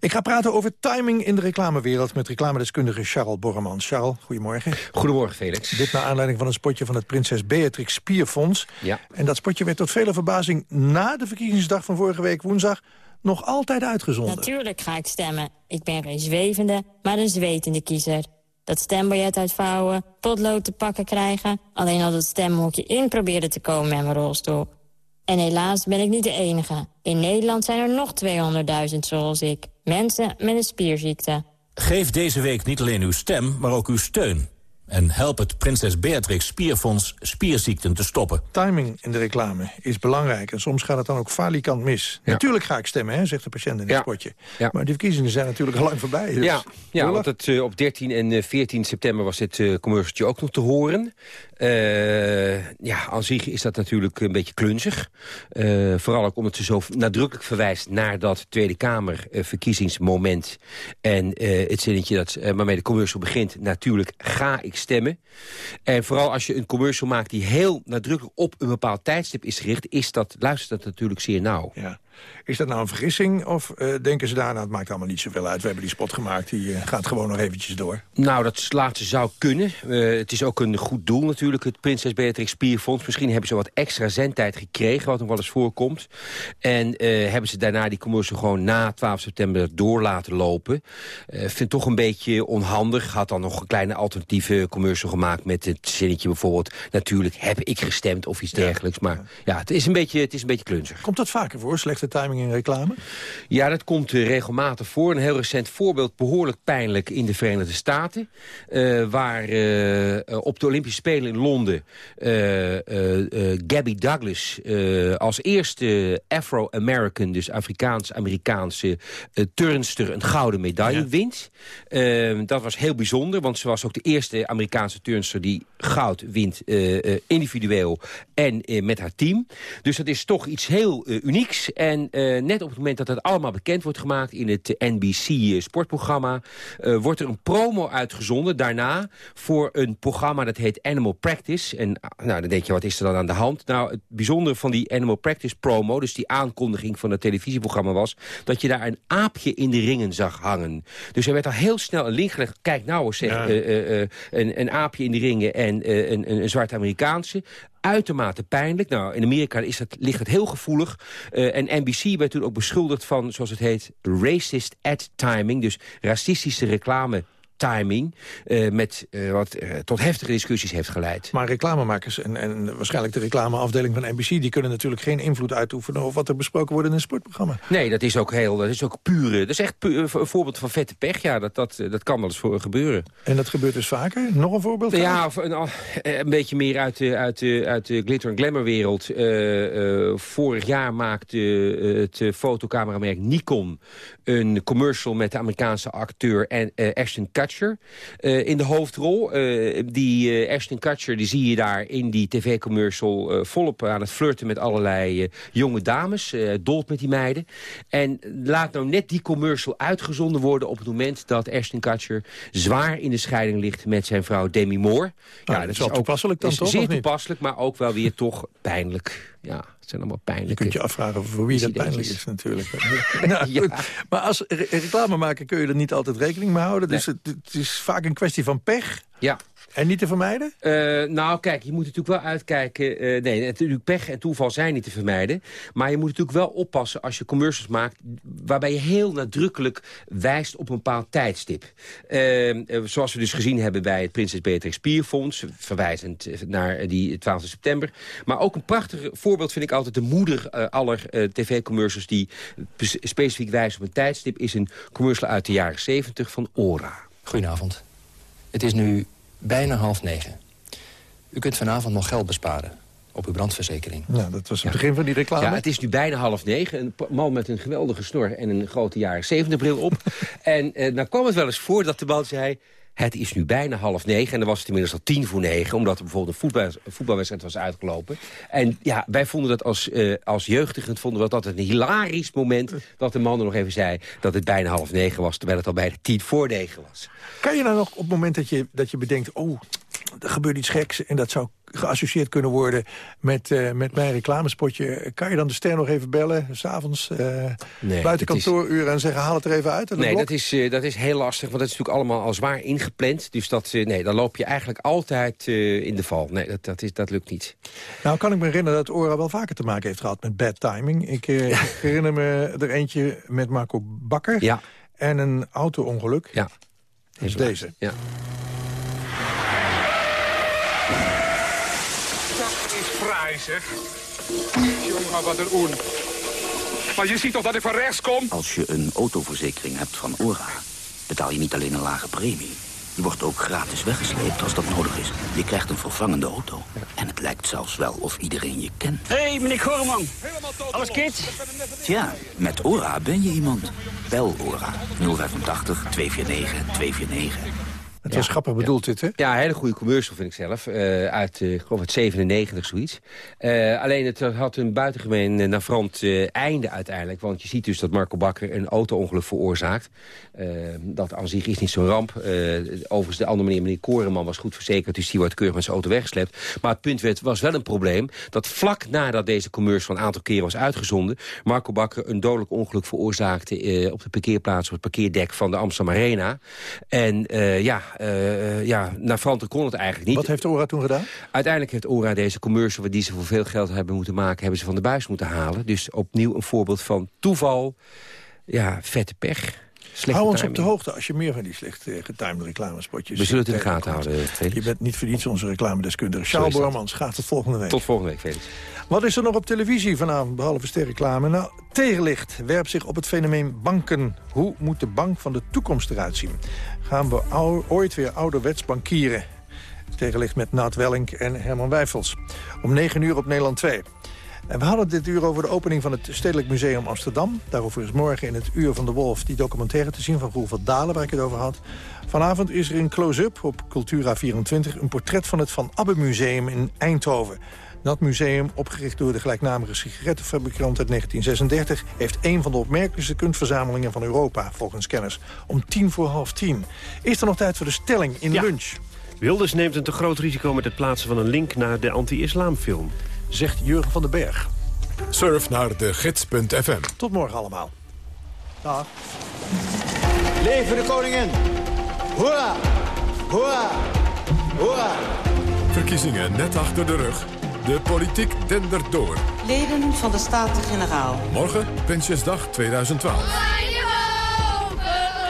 Ik ga praten over timing in de reclamewereld... met reclamedeskundige Charles Borremans. Charles, goedemorgen. Goedemorgen, Felix. Dit naar aanleiding van een spotje van het Prinses Beatrix Spierfonds. Ja. En dat spotje werd tot vele verbazing na de verkiezingsdag van vorige week woensdag nog altijd uitgezonden. Natuurlijk ga ik stemmen. Ik ben geen zwevende, maar een zwetende kiezer. Dat stembiljet uitvouwen, potlood te pakken krijgen... alleen al dat stemhokje in proberen te komen met mijn rolstoel. En helaas ben ik niet de enige. In Nederland zijn er nog 200.000 zoals ik. Mensen met een spierziekte. Geef deze week niet alleen uw stem, maar ook uw steun. En help het Prinses Beatrix Spierfonds spierziekten te stoppen. Timing in de reclame is belangrijk. En soms gaat het dan ook falikant mis. Natuurlijk ga ik stemmen, hè, zegt de patiënt in het Ja. spotje. Ja. Maar die verkiezingen zijn natuurlijk al lang voorbij. Dus ja, ja, want het, eh, op 13 en eh, 14 september was dit uh, commercialtje ook nog te horen. Eh, ja, aan zich is dat natuurlijk een beetje klunzig. Eh, vooral ook omdat ze zo nadrukkelijk verwijst naar dat Tweede Kamer eh, verkiezingsmoment. En eh, het zinnetje dat, eh, waarmee de commercial begint, natuurlijk ga ik stemmen. En vooral als je een commercial maakt die heel nadrukkelijk op een bepaald tijdstip is gericht, is dat, luistert dat natuurlijk zeer nauw. Ja. Is dat nou een vergissing of eh, denken ze daar... nou, het maakt allemaal niet zoveel uit. We hebben die spot gemaakt, die eh, gaat gewoon nog eventjes door. Nou, dat laatste zou kunnen. Eh, het is ook een goed doel natuurlijk, het Prinses Beatrix Spierfonds. Misschien hebben ze wat extra zendtijd gekregen, wat nog wel eens voorkomt. En hebben ze daarna die commercial gewoon na 12 september door laten lopen. Vind het toch een beetje onhandig. Had dan nog een kleine alternatieve commercial gemaakt... met het zinnetje bijvoorbeeld... natuurlijk heb ik gestemd of iets dergelijks. Maar ja, het is een beetje, het is een beetje klunzig. Komt dat vaker voor, slechte timing in reclame? Ja, dat komt eh, regelmatig voor. Een heel recent voorbeeld, behoorlijk pijnlijk in de Verenigde Staten. eh, waar eh, op de Olympische Spelen in Londen... eh, Gabby Douglas als eerste Afro-American... dus Afrikaans-Amerikaanse turnster een gouden medaille wint. Dat was heel bijzonder, want ze was ook de eerste Amerikaanse turnster... die goud wint individueel en met haar team. Dus dat is toch iets heel unieks. En eh, net op het moment dat dat allemaal bekend wordt gemaakt... in het eh, NBC-sportprogramma... wordt er een promo uitgezonden daarna... voor een programma dat heet Animal Practice. En ah, nou, dan denk je, wat is er dan aan de hand? Nou, het bijzondere van die Animal Practice promo... dus die aankondiging van het televisieprogramma was... dat je daar een aapje in de ringen zag hangen. Dus er werd al heel snel een link gelegd. Kijk nou eens, zeg, Ja. eh, eh, eh, een, een aapje in de ringen en eh, een, een, een zwart Amerikaanse uitermate pijnlijk. Nou, in Amerika is dat, ligt het heel gevoelig. Eh, en NBC werd toen ook beschuldigd van, zoals het heet... racist ad timing, dus racistische reclame timing... eh, met, eh, wat eh, tot heftige discussies heeft geleid. Maar reclamemakers en, en waarschijnlijk de reclameafdeling van NBC... die kunnen natuurlijk geen invloed uitoefenen... op wat er besproken wordt in een sportprogramma. Nee, dat is ook heel, dat is ook pure, dat is echt pu- een voorbeeld van vette pech. Ja, dat, dat, dat kan wel eens voor gebeuren. En dat gebeurt dus vaker? Nog een voorbeeld? Ja, of een, een beetje meer uit de, uit de, uit de glitter- en glamour-wereld. Vorig jaar maakte het fotocameramerk Nikon een commercial met de Amerikaanse acteur en, eh, Ashton Kutcher eh, in de hoofdrol. Eh, die Ashton Kutcher die zie je daar in die tv-commercial volop aan het flirten met allerlei jonge dames. dolt met die meiden. En laat nou net die commercial uitgezonden worden op het moment dat Ashton Kutcher zwaar in de scheiding ligt met zijn vrouw Demi Moore. Nou, dat is wel toepasselijk dan is toch, Zeer toepasselijk, maar ook wel weer toch pijnlijk. Ja, het zijn allemaal pijnlijke... Je kunt je afvragen voor wie dat pijnlijk is natuurlijk. nou. Maar als re- reclamemaker kun je er niet altijd rekening mee houden. Dus het, het is vaak een kwestie van pech. Ja. En niet te vermijden? Eh, nou, kijk, je moet natuurlijk wel uitkijken... eh, nee, natuurlijk pech en toeval zijn niet te vermijden. Maar je moet natuurlijk wel oppassen als je commercials maakt... waarbij je heel nadrukkelijk wijst op een bepaald tijdstip. Eh, zoals we dus gezien hebben bij het Prinses Beatrix Spierfonds... verwijzend naar die 12 september. Maar ook een prachtig voorbeeld vind ik altijd... de moeder aller eh, tv-commercials die specifiek wijzen op een tijdstip... is een commercial uit de jaren 70 van Ora. Goedenavond. Het is nu bijna half negen. U kunt vanavond nog geld besparen op uw brandverzekering. Nou, dat was het begin van die reclame. Ja, het is nu bijna half negen. Een man met een geweldige snor en een grote jaren 70 bril op. en eh, dan kwam het wel eens voor dat de man zei... Het is nu bijna half negen en dan was het inmiddels al tien voor negen... omdat er bijvoorbeeld een, voetbal, voetbalwedstrijd was uitgelopen. En ja, wij vonden dat als, uh, als vonden we dat een hilarisch moment... dat de man er nog even zei dat het bijna half negen was... terwijl het al bijna tien voor negen was. Kan je nou nog op het moment dat je, dat je bedenkt... oh, er gebeurt iets geks en dat zou geassocieerd kunnen worden met, uh, met mijn reclamespotje. Kan je dan de ster nog even bellen, s'avonds, uh, nee, buiten kantooruren... en zeggen, haal het er even uit? Nee, dat is, uh, dat is heel lastig, want dat is natuurlijk allemaal al zwaar ingepland. Dus dat, nee, dan loop je eigenlijk altijd in de val. Nee, dat, dat, is, dat lukt niet. Nou, kan ik me herinneren dat Ora wel vaker te maken heeft gehad met bad timing. Ik, ja. ik herinner me er eentje met Marco Bakker ja. en een auto-ongeluk. Ja. Dat is deze. Ja. Fraai, zeg. Jongen, wat een oen. Maar je ziet toch dat ik van rechts kom? Als je een autoverzekering hebt van ORA... betaal je niet alleen een lage premie... je wordt ook gratis weggesleept als dat nodig is. Je krijgt een vervangende auto. En het lijkt zelfs wel of iedereen je kent. Hé, hey, meneer Gorman. Alles kit? Tja, met ORA ben je iemand. Bel ORA 085 249 249. Het was grappig bedoeld dit, hè? Ja, een hele goede commercial vind ik zelf. Uh, uit, uh, ik geloof het 97, zoiets. Uh, alleen het had een buitengemeen navrant einde uiteindelijk. Want je ziet dus dat Marco Bakker een auto-ongeluk veroorzaakt. dat aan zich is niet zo'n ramp. overigens de andere meneer, meneer Koreman, was goed verzekerd. Dus die wordt keurig met zijn auto weggeslept. Maar het punt werd, was wel een probleem. Dat vlak nadat deze commercial een aantal keren was uitgezonden... Marco Bakker een dodelijk ongeluk veroorzaakte... op de parkeerplaats, op het parkeerdek van de Amsterdam Arena. En ja... Uh, ja, naar Franten kon het eigenlijk niet. Wat heeft ORA toen gedaan? Uiteindelijk heeft ORA deze commercial... die ze voor veel geld hebben moeten maken... hebben ze van de buis moeten halen. Dus opnieuw een voorbeeld van toeval. Ja, vette pech. Hou ons timing. op de hoogte als je meer van die slecht uh, getimede reclamespotjes... We zullen het in de gaten houden, Felix. Je bent niet voor niets onze reclamedeskundige. Charles Bormans gaat tot volgende week. Tot volgende week, Felix. Wat is er nog op televisie vanavond, behalve sterreclame? Nou, Tegenlicht werpt zich op het fenomeen banken. Hoe moet de bank van de toekomst eruit zien? Gaan we ooit weer ouderwets bankieren? Tegenlicht met Naat Wellink en Herman Wijfels. Om 9 uur op Nederland 2. En we hadden dit uur over de opening van het Stedelijk Museum Amsterdam. Daarover is morgen in het Uur van de Wolf die documentaire te zien van Roel van Dalen, waar ik het over had. Vanavond is er in close-up op Cultura 24 een portret van het Van Abbe Museum in Eindhoven. Dat museum, opgericht door de gelijknamige sigarettenfabrikant uit 1936... heeft een van de opmerkelijkste kunstverzamelingen van Europa, volgens kenners. Om tien voor half tien. Is er nog tijd voor de stelling in Ja. lunch? Wilders neemt een te groot risico met het plaatsen van een link naar de anti-islamfilm. Zegt Jurgen van den Berg. Surf naar de gids.fm. Tot morgen allemaal. Dag. Leven de koningin! Hoera! Hoera! Hoera! Verkiezingen net achter de rug. De politiek dendert door. Leden van de Staten-Generaal. Morgen, Prinsjesdag 2012.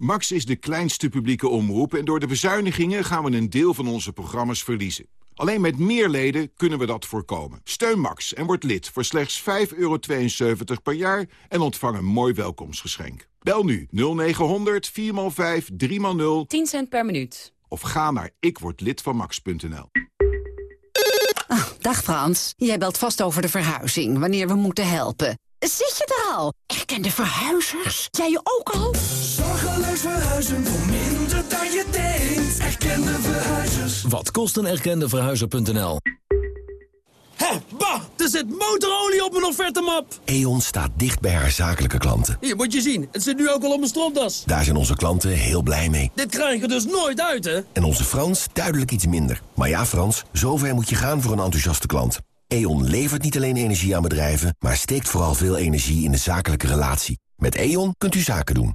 Max is de kleinste publieke omroep en door de bezuinigingen gaan we een deel van onze programma's verliezen. Alleen met meer leden kunnen we dat voorkomen. Steun Max en word lid voor slechts 5,72 per jaar en ontvang een mooi welkomstgeschenk. Bel nu 0900 4x5 3x0 10 cent per minuut. of ga naar ikwordlidvanmax.nl. Dag Frans, jij belt vast over de verhuizing, wanneer we moeten helpen. Zit je er al? Erkende verhuizers? Jij je ook al? Zorgeloos verhuizen voor minder dan je denkt. Erkende verhuizers. Wat kost een erkende verhuizer.nl? Hé, bah! Er zit motorolie op mijn offertemap! E.ON staat dicht bij haar zakelijke klanten. Hier, moet je zien. Het zit nu ook al op mijn stropdas. Daar zijn onze klanten heel blij mee. Dit krijg je dus nooit uit, hè? En onze Frans duidelijk iets minder. Maar ja, Frans, zover moet je gaan voor een enthousiaste klant. E.ON levert niet alleen energie aan bedrijven... maar steekt vooral veel energie in de zakelijke relatie. Met E.ON kunt u zaken doen.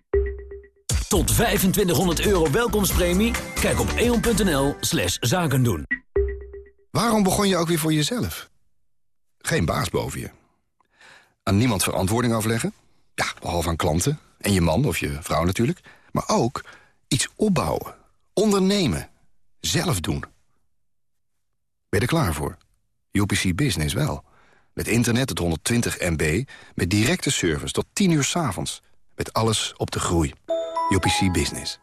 Tot 2500 euro welkomstpremie? Kijk op eon.nl slash zaken doen. Waarom begon je ook weer voor jezelf? Geen baas boven je. Aan niemand verantwoording afleggen? Ja, behalve aan klanten. En je man of je vrouw natuurlijk. Maar ook iets opbouwen. Ondernemen. Zelf doen. Ben je er klaar voor? UPC Business wel. Met internet tot 120 MB. Met directe service tot 10 uur s avonds. Met alles op de groei. UPC Business.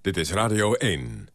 Dit is Radio 1.